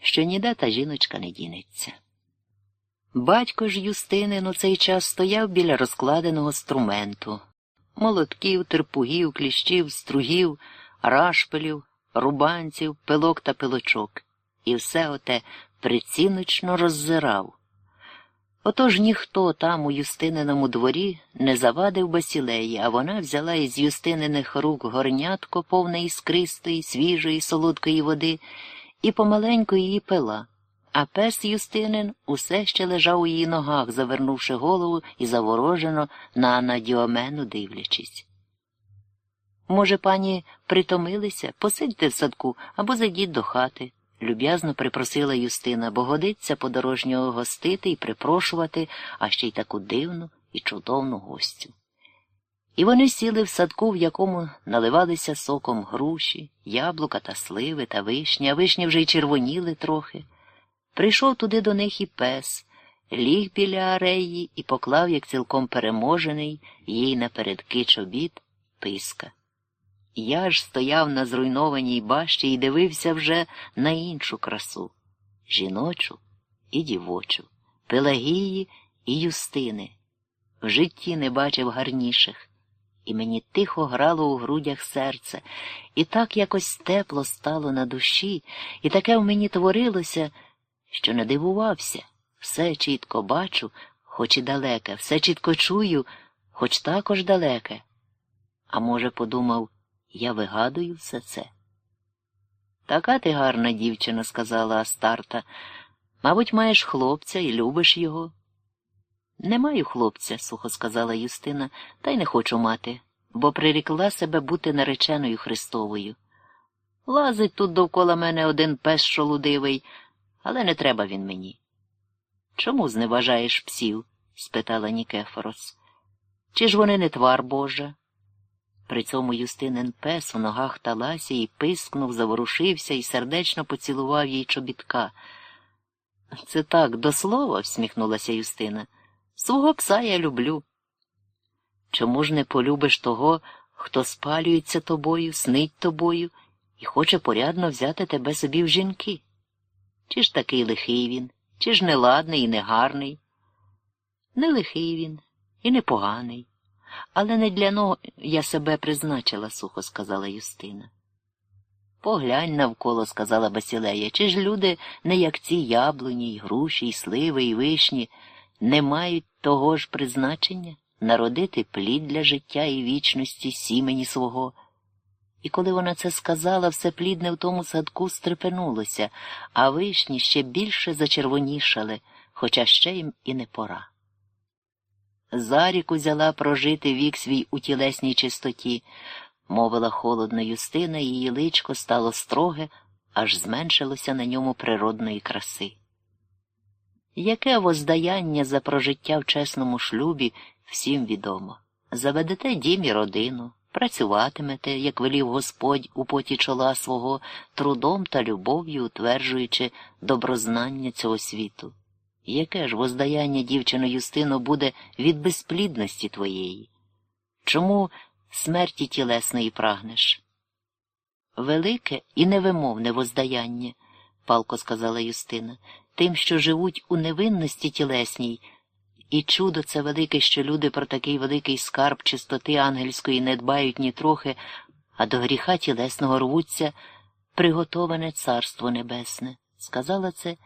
що ніде та жіночка не дінеться. Батько ж Юстинин у цей час стояв біля розкладеного струменту, молотків, терпугів, кліщів, стругів, рашпилів, рубанців, пилок та пилочок, і все оте приціночно роззирав. Отож ніхто там у Юстининому дворі не завадив басілеї, а вона взяла із Юстининих рук горнятко повне іскристої, свіжої, солодкої води, і помаленьку її пила а пес Юстинин усе ще лежав у її ногах, завернувши голову і заворожено на Надіомену дивлячись. Може, пані притомилися, посидьте в садку або зайдіть до хати, люб'язно припросила Юстина, бо годиться подорожнього гостити і припрошувати, а ще й таку дивну і чудовну гостю. І вони сіли в садку, в якому наливалися соком груші, яблука та сливи та вишні, а вишні вже й червоніли трохи. Прийшов туди до них і пес, ліг біля ареї і поклав, як цілком переможений, їй напередки чобіт писка. Я ж стояв на зруйнованій бащі і дивився вже на іншу красу жіночу і дівочу, Пелагії і Юстини. В житті не бачив гарніших, і мені тихо грало у грудях серце, і так якось тепло стало на душі, і таке в мені творилося що не дивувався, все чітко бачу, хоч і далеке, все чітко чую, хоч також далеке. А може, подумав, я вигадую все це. Така ти гарна дівчина, сказала Астарта. Мабуть, маєш хлопця і любиш його. Не маю хлопця, сухо сказала Юстина, та й не хочу мати, бо прирікла себе бути нареченою Христовою. Лазить тут довкола мене один пес шолудивий, але не треба він мені. Чому зневажаєш псів? спитала Нікефорос. Чи ж вони не твар Божа? При цьому Юстинин пес у ногах талася і пискнув, заворушився і сердечно поцілував їй чобітка. Це так, до слова, всміхнулася Юстина. Свого пса я люблю. Чому ж не полюбиш того, хто спалюється тобою, снить тобою і хоче порядно взяти тебе собі в жінки? Чи ж такий лихий він, чи ж неладний і негарний? Не лихий він і не поганий, але не для того я себе призначила, сухо сказала Юстина. Поглянь навколо, сказала Басілея, чи ж люди, не як ці яблуні, й груші, й сливи, й вишні, не мають того ж призначення народити плід для життя і вічності сімені свого. І коли вона це сказала, все плідне в тому садку стрепенулося, а вишні ще більше зачервонішали, хоча ще їм і не пора. Зарік узяла прожити вік свій у тілесній чистоті, мовила холодно Юстина, і її личко стало строге, аж зменшилося на ньому природної краси. Яке воздаяння за прожиття в чесному шлюбі всім відомо заведете дім і родину працюватимете, як велів Господь у поті чола свого, трудом та любов'ю утверджуючи добрознання цього світу. Яке ж воздаяння, дівчино Юстино, буде від безплідності твоєї? Чому смерті тілесної прагнеш? Велике і невимовне воздаяння, палко сказала Юстина, тим, що живуть у невинності тілесній. І чудо це велике, що люди про такий великий скарб чистоти ангельської не дбають ні трохи, а до гріха тілесного рвуться приготоване царство небесне, сказала це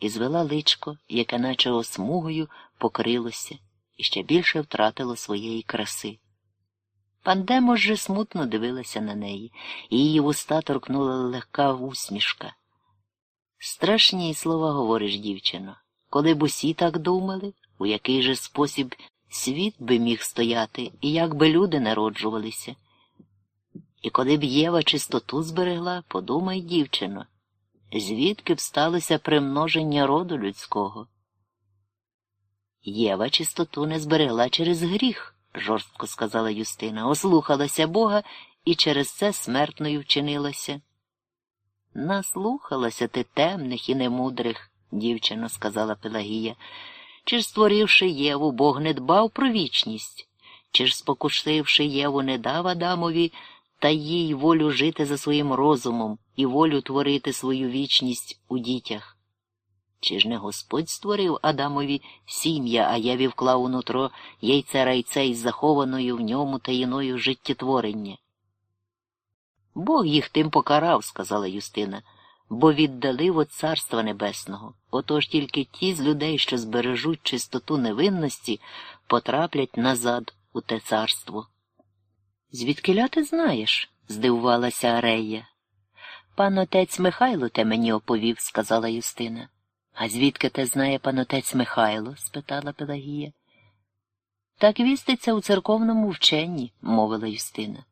і звела личко, яке наче осмугою покрилося і ще більше втратило своєї краси. Пандемо же смутно дивилася на неї, і її вуста торкнула легка усмішка. Страшні слова говориш, дівчино, коли б усі так думали, у який же спосіб світ би міг стояти і як би люди народжувалися. І коли б Єва чистоту зберегла, подумай, дівчино, звідки б сталося примноження роду людського? Єва чистоту не зберегла через гріх, жорстко сказала Юстина, ослухалася Бога і через це смертною вчинилася. Наслухалася ти темних і немудрих, дівчино, сказала Пелагія. Чи ж, створивши Єву, Бог не дбав про вічність? Чи ж, спокушивши Єву, не дав Адамові та їй волю жити за своїм розумом і волю творити свою вічність у дітях? Чи ж не Господь створив Адамові сім'я, а Єві вклав у нутро яйце райце із захованою в ньому таїною життєтворення? Бог їх тим покарав, сказала Юстина, бо віддали от царства небесного. Отож тільки ті з людей, що збережуть чистоту невинності, потраплять назад у те царство. Звідкиля ти знаєш? здивувалася Арея. Пан отець Михайло те мені оповів, сказала Юстина. А звідки те знає пан отець Михайло? спитала Пелагія. Так віститься у церковному вченні, мовила Юстина.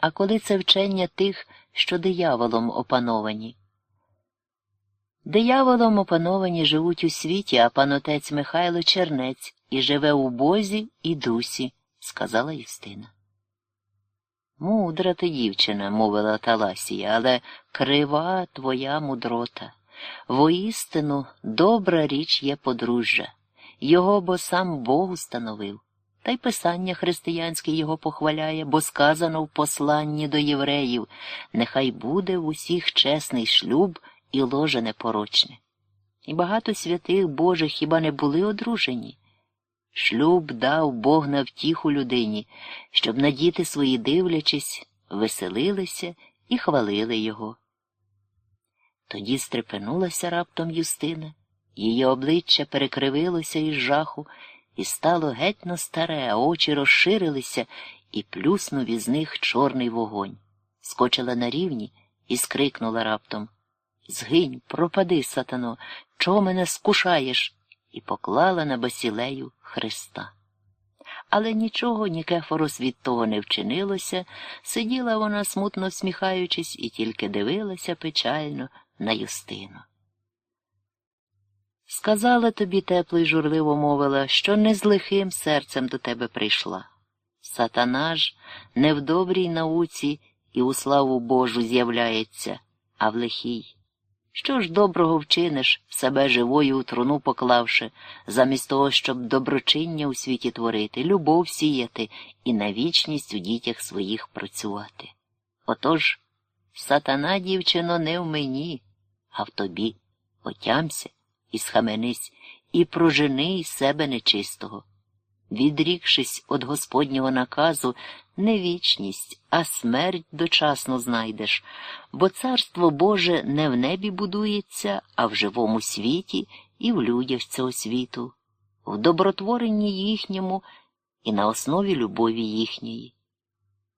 А коли це вчення тих, що дияволом опановані? Дияволом опановані живуть у світі, а пан отець Михайло Чернець і живе у Бозі і дусі, сказала Юстина. Мудра ти, дівчина, мовила Таласія, але крива твоя мудрота. Воістину добра річ є подружжя, його бо сам Бог установив. Та й писання християнське його похваляє, бо сказано в посланні до євреїв нехай буде в усіх чесний шлюб і ложе непорочне. І багато святих Божих хіба не були одружені? Шлюб дав Бог на втіху людині, щоб на діти свої дивлячись, веселилися і хвалили його. Тоді стрепенулася раптом Юстина, її обличчя перекривилося із жаху, і стало геть на старе, а очі розширилися, і плюснув із них чорний вогонь. Скочила на рівні і скрикнула раптом Згинь, пропади, сатано, чого мене скушаєш? і поклала на басілею Христа. Але нічого Нікефорос від того не вчинилося, сиділа вона, смутно всміхаючись, і тільки дивилася печально на Юстину. Сказала тобі тепло й журливо мовила, що не з лихим серцем до тебе прийшла. Сатана ж не в добрій науці і у славу Божу з'являється, а в лихій. Що ж доброго вчиниш, себе живою у труну поклавши, замість того, щоб доброчиння у світі творити, любов сіяти і на вічність у дітях своїх працювати. Отож, сатана, дівчино, не в мені, а в тобі. Отямся і схаменись, і прожени із себе нечистого. Відрікшись від Господнього наказу, не вічність, а смерть дочасно знайдеш, бо царство Боже не в небі будується, а в живому світі і в людях цього світу, в добротворенні їхньому і на основі любові їхньої.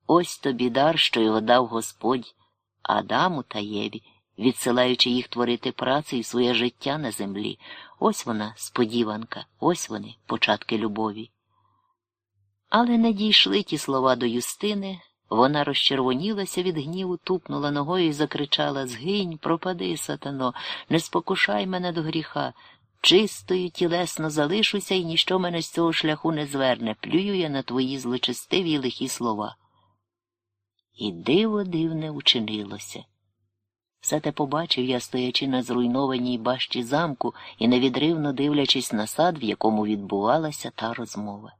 Ось тобі дар, що його дав Господь Адаму та Єві, відсилаючи їх творити працю і своє життя на землі. Ось вона, сподіванка, ось вони, початки любові. Але не дійшли ті слова до Юстини, вона розчервонілася від гніву, тупнула ногою і закричала Згинь, пропади, сатано, не спокушай мене до гріха. Чистою тілесно залишуся, і ніщо мене з цього шляху не зверне, плюю я на твої злочестиві й лихі слова. І диво дивне учинилося. Все те побачив я, стоячи на зруйнованій башті замку і невідривно дивлячись на сад, в якому відбувалася та розмова.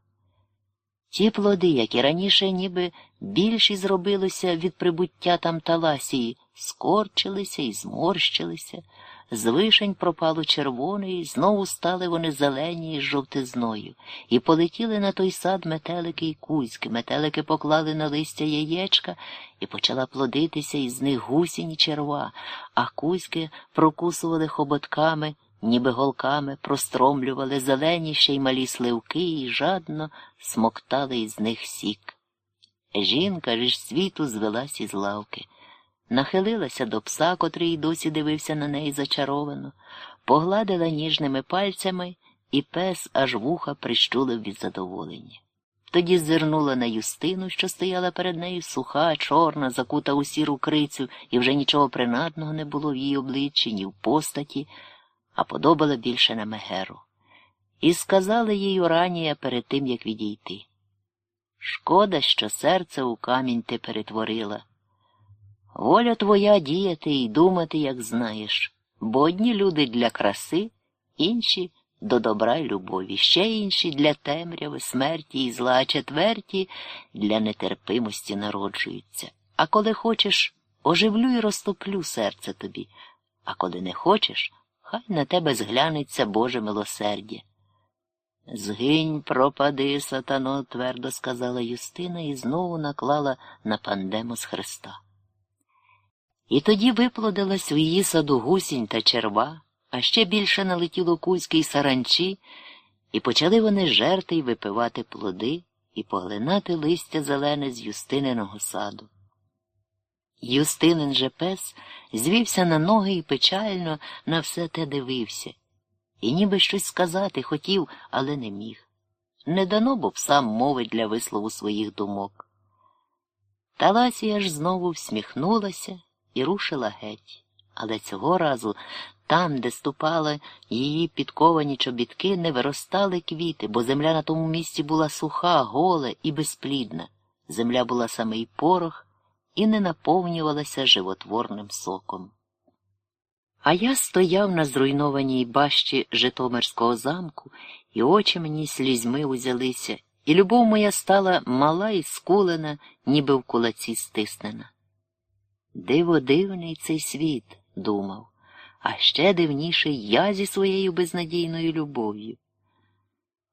Ті плоди, які раніше ніби більші зробилися від прибуття там таласії, скорчилися і зморщилися, з вишень пропало червоне, і знову стали вони зелені з жовтизною, і полетіли на той сад метелики й кузьки. Метелики поклали на листя яєчка, і почала плодитися із них гусінь і черва, а кузьки прокусували хоботками ніби голками простромлювали зелені ще й малі сливки і жадно смоктали із них сік. Жінка ж світу звелась із лавки, нахилилася до пса, котрий досі дивився на неї зачаровано, погладила ніжними пальцями, і пес аж вуха прищулив від задоволення. Тоді зирнула на юстину, що стояла перед нею суха, чорна, закута у сіру крицю, і вже нічого принадного не було в її обличчі, ні в постаті, а подобала більше на мегеру. І сказала їй уранія перед тим, як відійти. Шкода, що серце у камінь ти перетворила. Воля твоя діяти і думати, як знаєш, бо одні люди для краси, інші до добра й любові, ще інші для темряви, смерті і зла, а четверті для нетерпимості народжуються. А коли хочеш, оживлю і розтоплю серце тобі, а коли не хочеш, хай на тебе зглянеться Боже милосердя. Згинь, пропади, сатано, твердо сказала Юстина і знову наклала на пандему з Христа. І тоді виплодилась у її саду гусінь та черва, а ще більше налетіло кузьки й саранчі, і почали вони жерти й випивати плоди і поглинати листя зелене з юстининого саду. Юстинин же пес звівся на ноги і печально на все те дивився, і ніби щось сказати хотів, але не міг. Не дано бо сам мови для вислову своїх думок. Таласія ж знову всміхнулася і рушила геть, але цього разу там, де ступали її підковані чобітки, не виростали квіти, бо земля на тому місці була суха, гола і безплідна. Земля була самий порох і не наповнювалася животворним соком. А я стояв на зруйнованій бащі Житомирського замку, і очі мені слізьми узялися, і любов моя стала мала і скулена, ніби в кулаці стиснена. Диво дивний цей світ, думав а ще дивніший я зі своєю безнадійною любов'ю.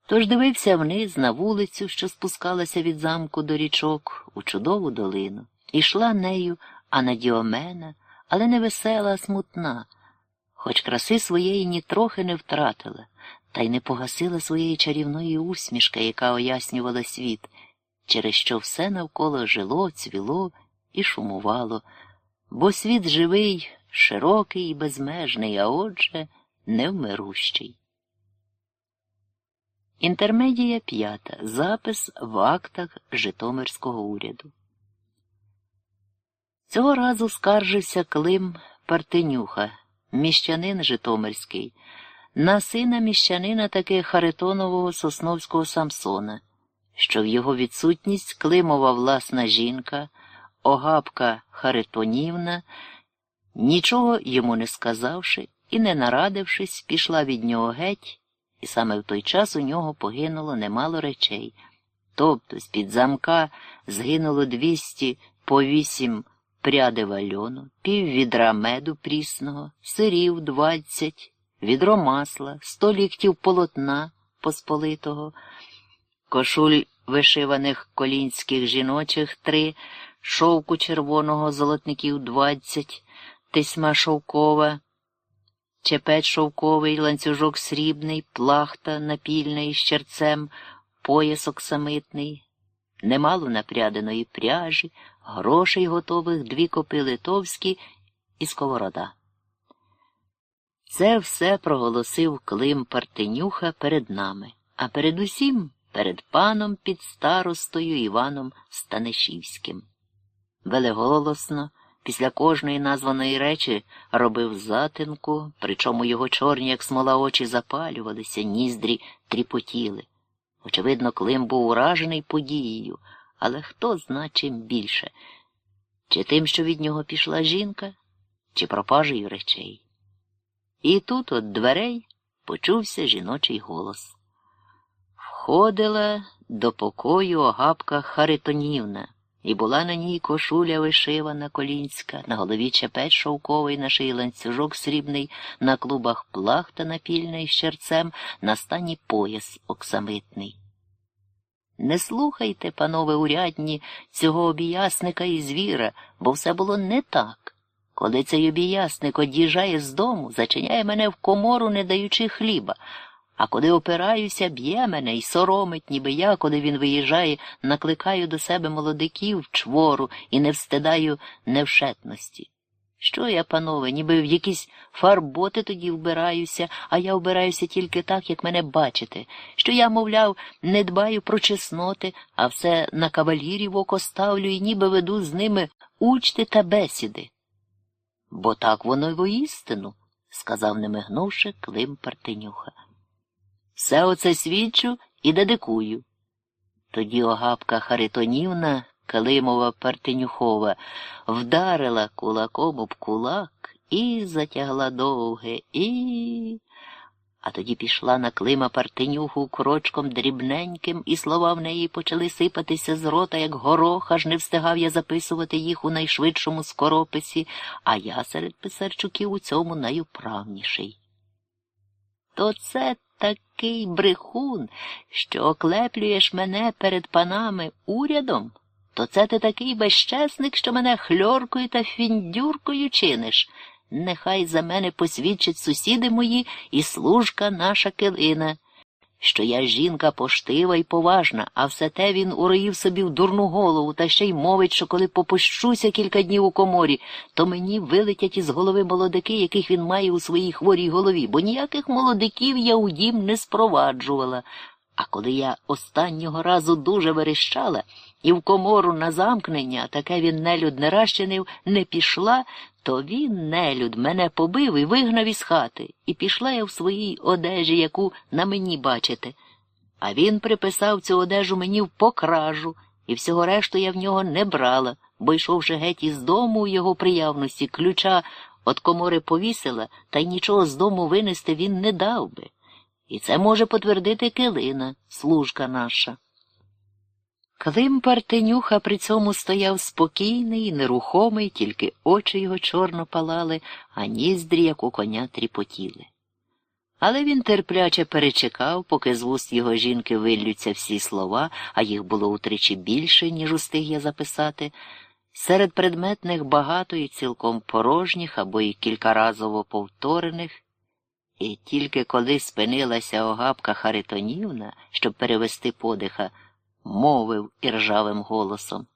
Тож дивився вниз на вулицю, що спускалася від замку до річок, у чудову долину, ішла нею, а на Діомена, але не весела, а смутна, хоч краси своєї нітрохи не втратила, та й не погасила своєї чарівної усмішки, яка ояснювала світ, через що все навколо жило, цвіло і шумувало, бо світ живий широкий і безмежний, а отже, невмирущий. Інтермедія п'ята. Запис в актах Житомирського уряду. Цього разу скаржився Клим Партенюха, міщанин Житомирський, на сина міщанина таки Харитонового Сосновського Самсона, що в його відсутність Климова власна жінка, Огапка Харитонівна Нічого йому не сказавши і не нарадившись, пішла від нього геть, і саме в той час у нього погинуло немало речей. Тобто з під замка згинуло двісті по вісім пряди вальону, пів відра меду прісного, сирів двадцять, відро масла, сто ліктів полотна посполитого, кошуль вишиваних колінських жіночих три, шовку червоного золотників двадцять тисьма шовкова, чепець шовковий, ланцюжок срібний, плахта напільний з черцем, пояс оксамитний, немало напряденої пряжі, грошей готових дві копи литовські і сковорода. Це все проголосив Клим Партенюха перед нами, а передусім перед паном під старостою Іваном Станишівським. Велеголосно, Після кожної названої речі робив затинку, причому його чорні, як смола очі, запалювалися, ніздрі тріпотіли. Очевидно, Клим був уражений подією, але хто зна чим більше чи тим, що від нього пішла жінка, чи пропажею речей. І тут от дверей почувся жіночий голос. Входила до покою Огапка Харитонівна і була на ній кошуля вишивана колінська, на голові чепець шовковий, на шиї ланцюжок срібний, на клубах плахта напільна із черцем, на стані пояс оксамитний. Не слухайте, панове урядні, цього обіясника і звіра, бо все було не так. Коли цей обіясник од'їжджає з дому, зачиняє мене в комору, не даючи хліба, А коли опираюся, б'є мене і соромить, ніби я, коли він виїжджає, накликаю до себе молодиків чвору і не встидаю невшетності. Що я, панове, ніби в якісь фарботи тоді вбираюся, а я вбираюся тільки так, як мене бачите, що я, мовляв, не дбаю про чесноти, а все на кавалірів око ставлю і ніби веду з ними учти та бесіди. Бо так воно й воістину, сказав, не мигнувши, Клим Партенюха. Все оце свідчу і дедикую. Тоді огапка Харитонівна, Калимова Партенюхова, вдарила кулаком об кулак і затягла довге, і. А тоді пішла на Клима Партенюху крочком дрібненьким, і слова в неї почали сипатися з рота, як горох, аж не встигав я записувати їх у найшвидшому скорописі, а я серед писарчуків у цьому найуправніший. То це такий брехун, що оклеплюєш мене перед панами урядом, то це ти такий безчесник, що мене хльоркою та фіндюркою чиниш. Нехай за мене посвідчать сусіди мої і служка наша килина, що я жінка поштива і поважна, а все те він уроїв собі в дурну голову та ще й мовить, що коли попущуся кілька днів у коморі, то мені вилетять із голови молодики, яких він має у своїй хворій голові, бо ніяких молодиків я у дім не спроваджувала. А коли я останнього разу дуже верещала і в комору на замкнення, таке він нелюд не розчинив, не пішла, то він, нелюд, мене побив і вигнав із хати, і пішла я в своїй одежі, яку на мені бачите. А він приписав цю одежу мені в покражу, і всього решту я в нього не брала, бо йшовши геть із дому у його приявності, ключа от комори повісила, та й нічого з дому винести він не дав би. І це може потвердити килина, служка наша. Клим Партенюха при цьому стояв спокійний, нерухомий, тільки очі його чорно палали, а ніздрі, як у коня, тріпотіли. Але він терпляче перечекав, поки з вуст його жінки виллються всі слова, а їх було утричі більше, ніж устиг я записати. Серед предметних багато і цілком порожніх або й кількаразово повторених, і тільки коли спинилася огапка Харитонівна, щоб перевести подиха, мовив іржавим голосом.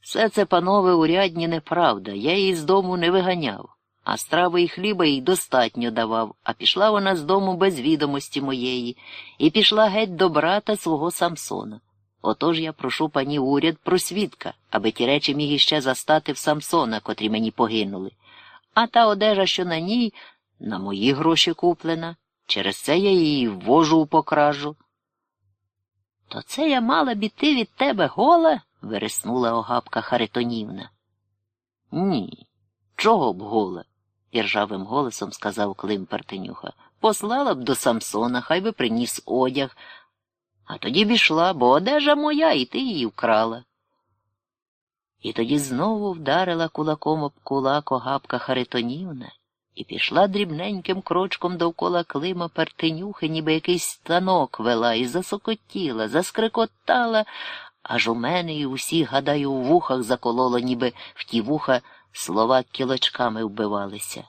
Все це, панове, урядні, неправда. Я її з дому не виганяв, а страви і хліба їй достатньо давав, а пішла вона з дому без відомості моєї, і пішла геть до брата свого Самсона. Отож я прошу пані уряд про свідка, аби ті речі міг іще застати в Самсона, котрі мені погинули. А та одежа, що на ній, на мої гроші куплена, через це я її ввожу у покражу. То це я мала б іти від тебе гола? вириснула огапка Харитонівна. Ні, чого б гола? іржавим голосом сказав Клим Партенюха. Послала б до Самсона, хай би приніс одяг, а тоді б ішла, бо одежа моя, і ти її вкрала. І тоді знову вдарила кулаком об кулак огапка Харитонівна і пішла дрібненьким крочком довкола Клима Партенюхи, ніби якийсь станок вела, і засокотіла, заскрикотала, аж у мене і усі, гадаю, у вухах закололо, ніби в ті вуха слова кілочками вбивалися.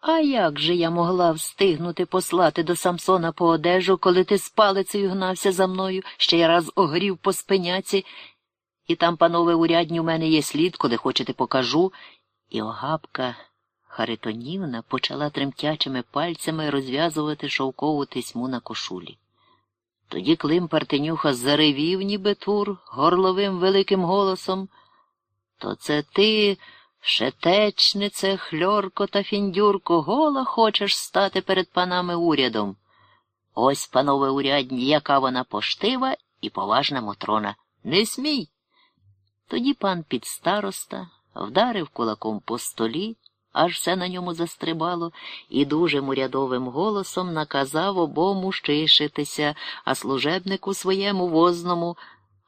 А як же я могла встигнути послати до Самсона по одежу, коли ти з палицею гнався за мною, ще й раз огрів по спиняці, і там, панове урядні, у мене є слід, коли хочете покажу, і огапка Харитонівна почала тремтячими пальцями розв'язувати шовкову тисьму на кошулі. Тоді Клим Партенюха заревів, ніби тур, горловим великим голосом. То це ти, шетечнице, хльорко та фіндюрко, гола хочеш стати перед панами урядом. Ось, панове урядні, яка вона поштива і поважна Мотрона. Не смій. Тоді пан підстароста вдарив кулаком по столі, аж все на ньому застрибало, і дужим урядовим голосом наказав обому щишитися, а служебнику своєму возному,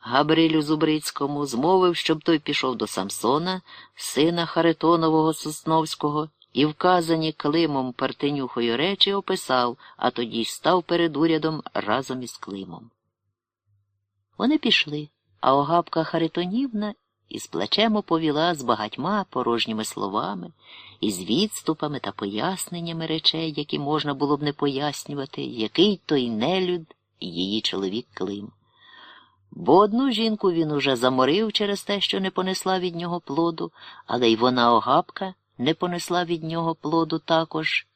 Габрилю Зубрицькому, змовив, щоб той пішов до Самсона, сина Харитонового Сосновського, і вказані Климом Партенюхою речі описав, а тоді став перед урядом разом із Климом. Вони пішли, а Огапка Харитонівна і з плечем оповіла з багатьма порожніми словами, із відступами та поясненнями речей, які можна було б не пояснювати, який той нелюд її чоловік Клим. Бо одну жінку він уже заморив через те, що не понесла від нього плоду, але й вона огапка не понесла від нього плоду також.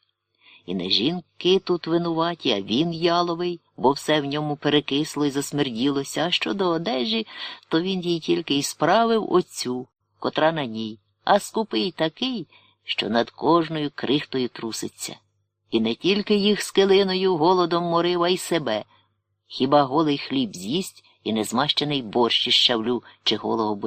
І не жінки тут винуваті, а він яловий, бо все в ньому перекисло і засмерділося, а щодо одежі, то він їй тільки й справив оцю, котра на ній, а скупий такий, що над кожною крихтою труситься. І не тільки їх з килиною голодом морив, а й себе. Хіба голий хліб з'їсть і незмащений борщ із щавлю чи голого буряка.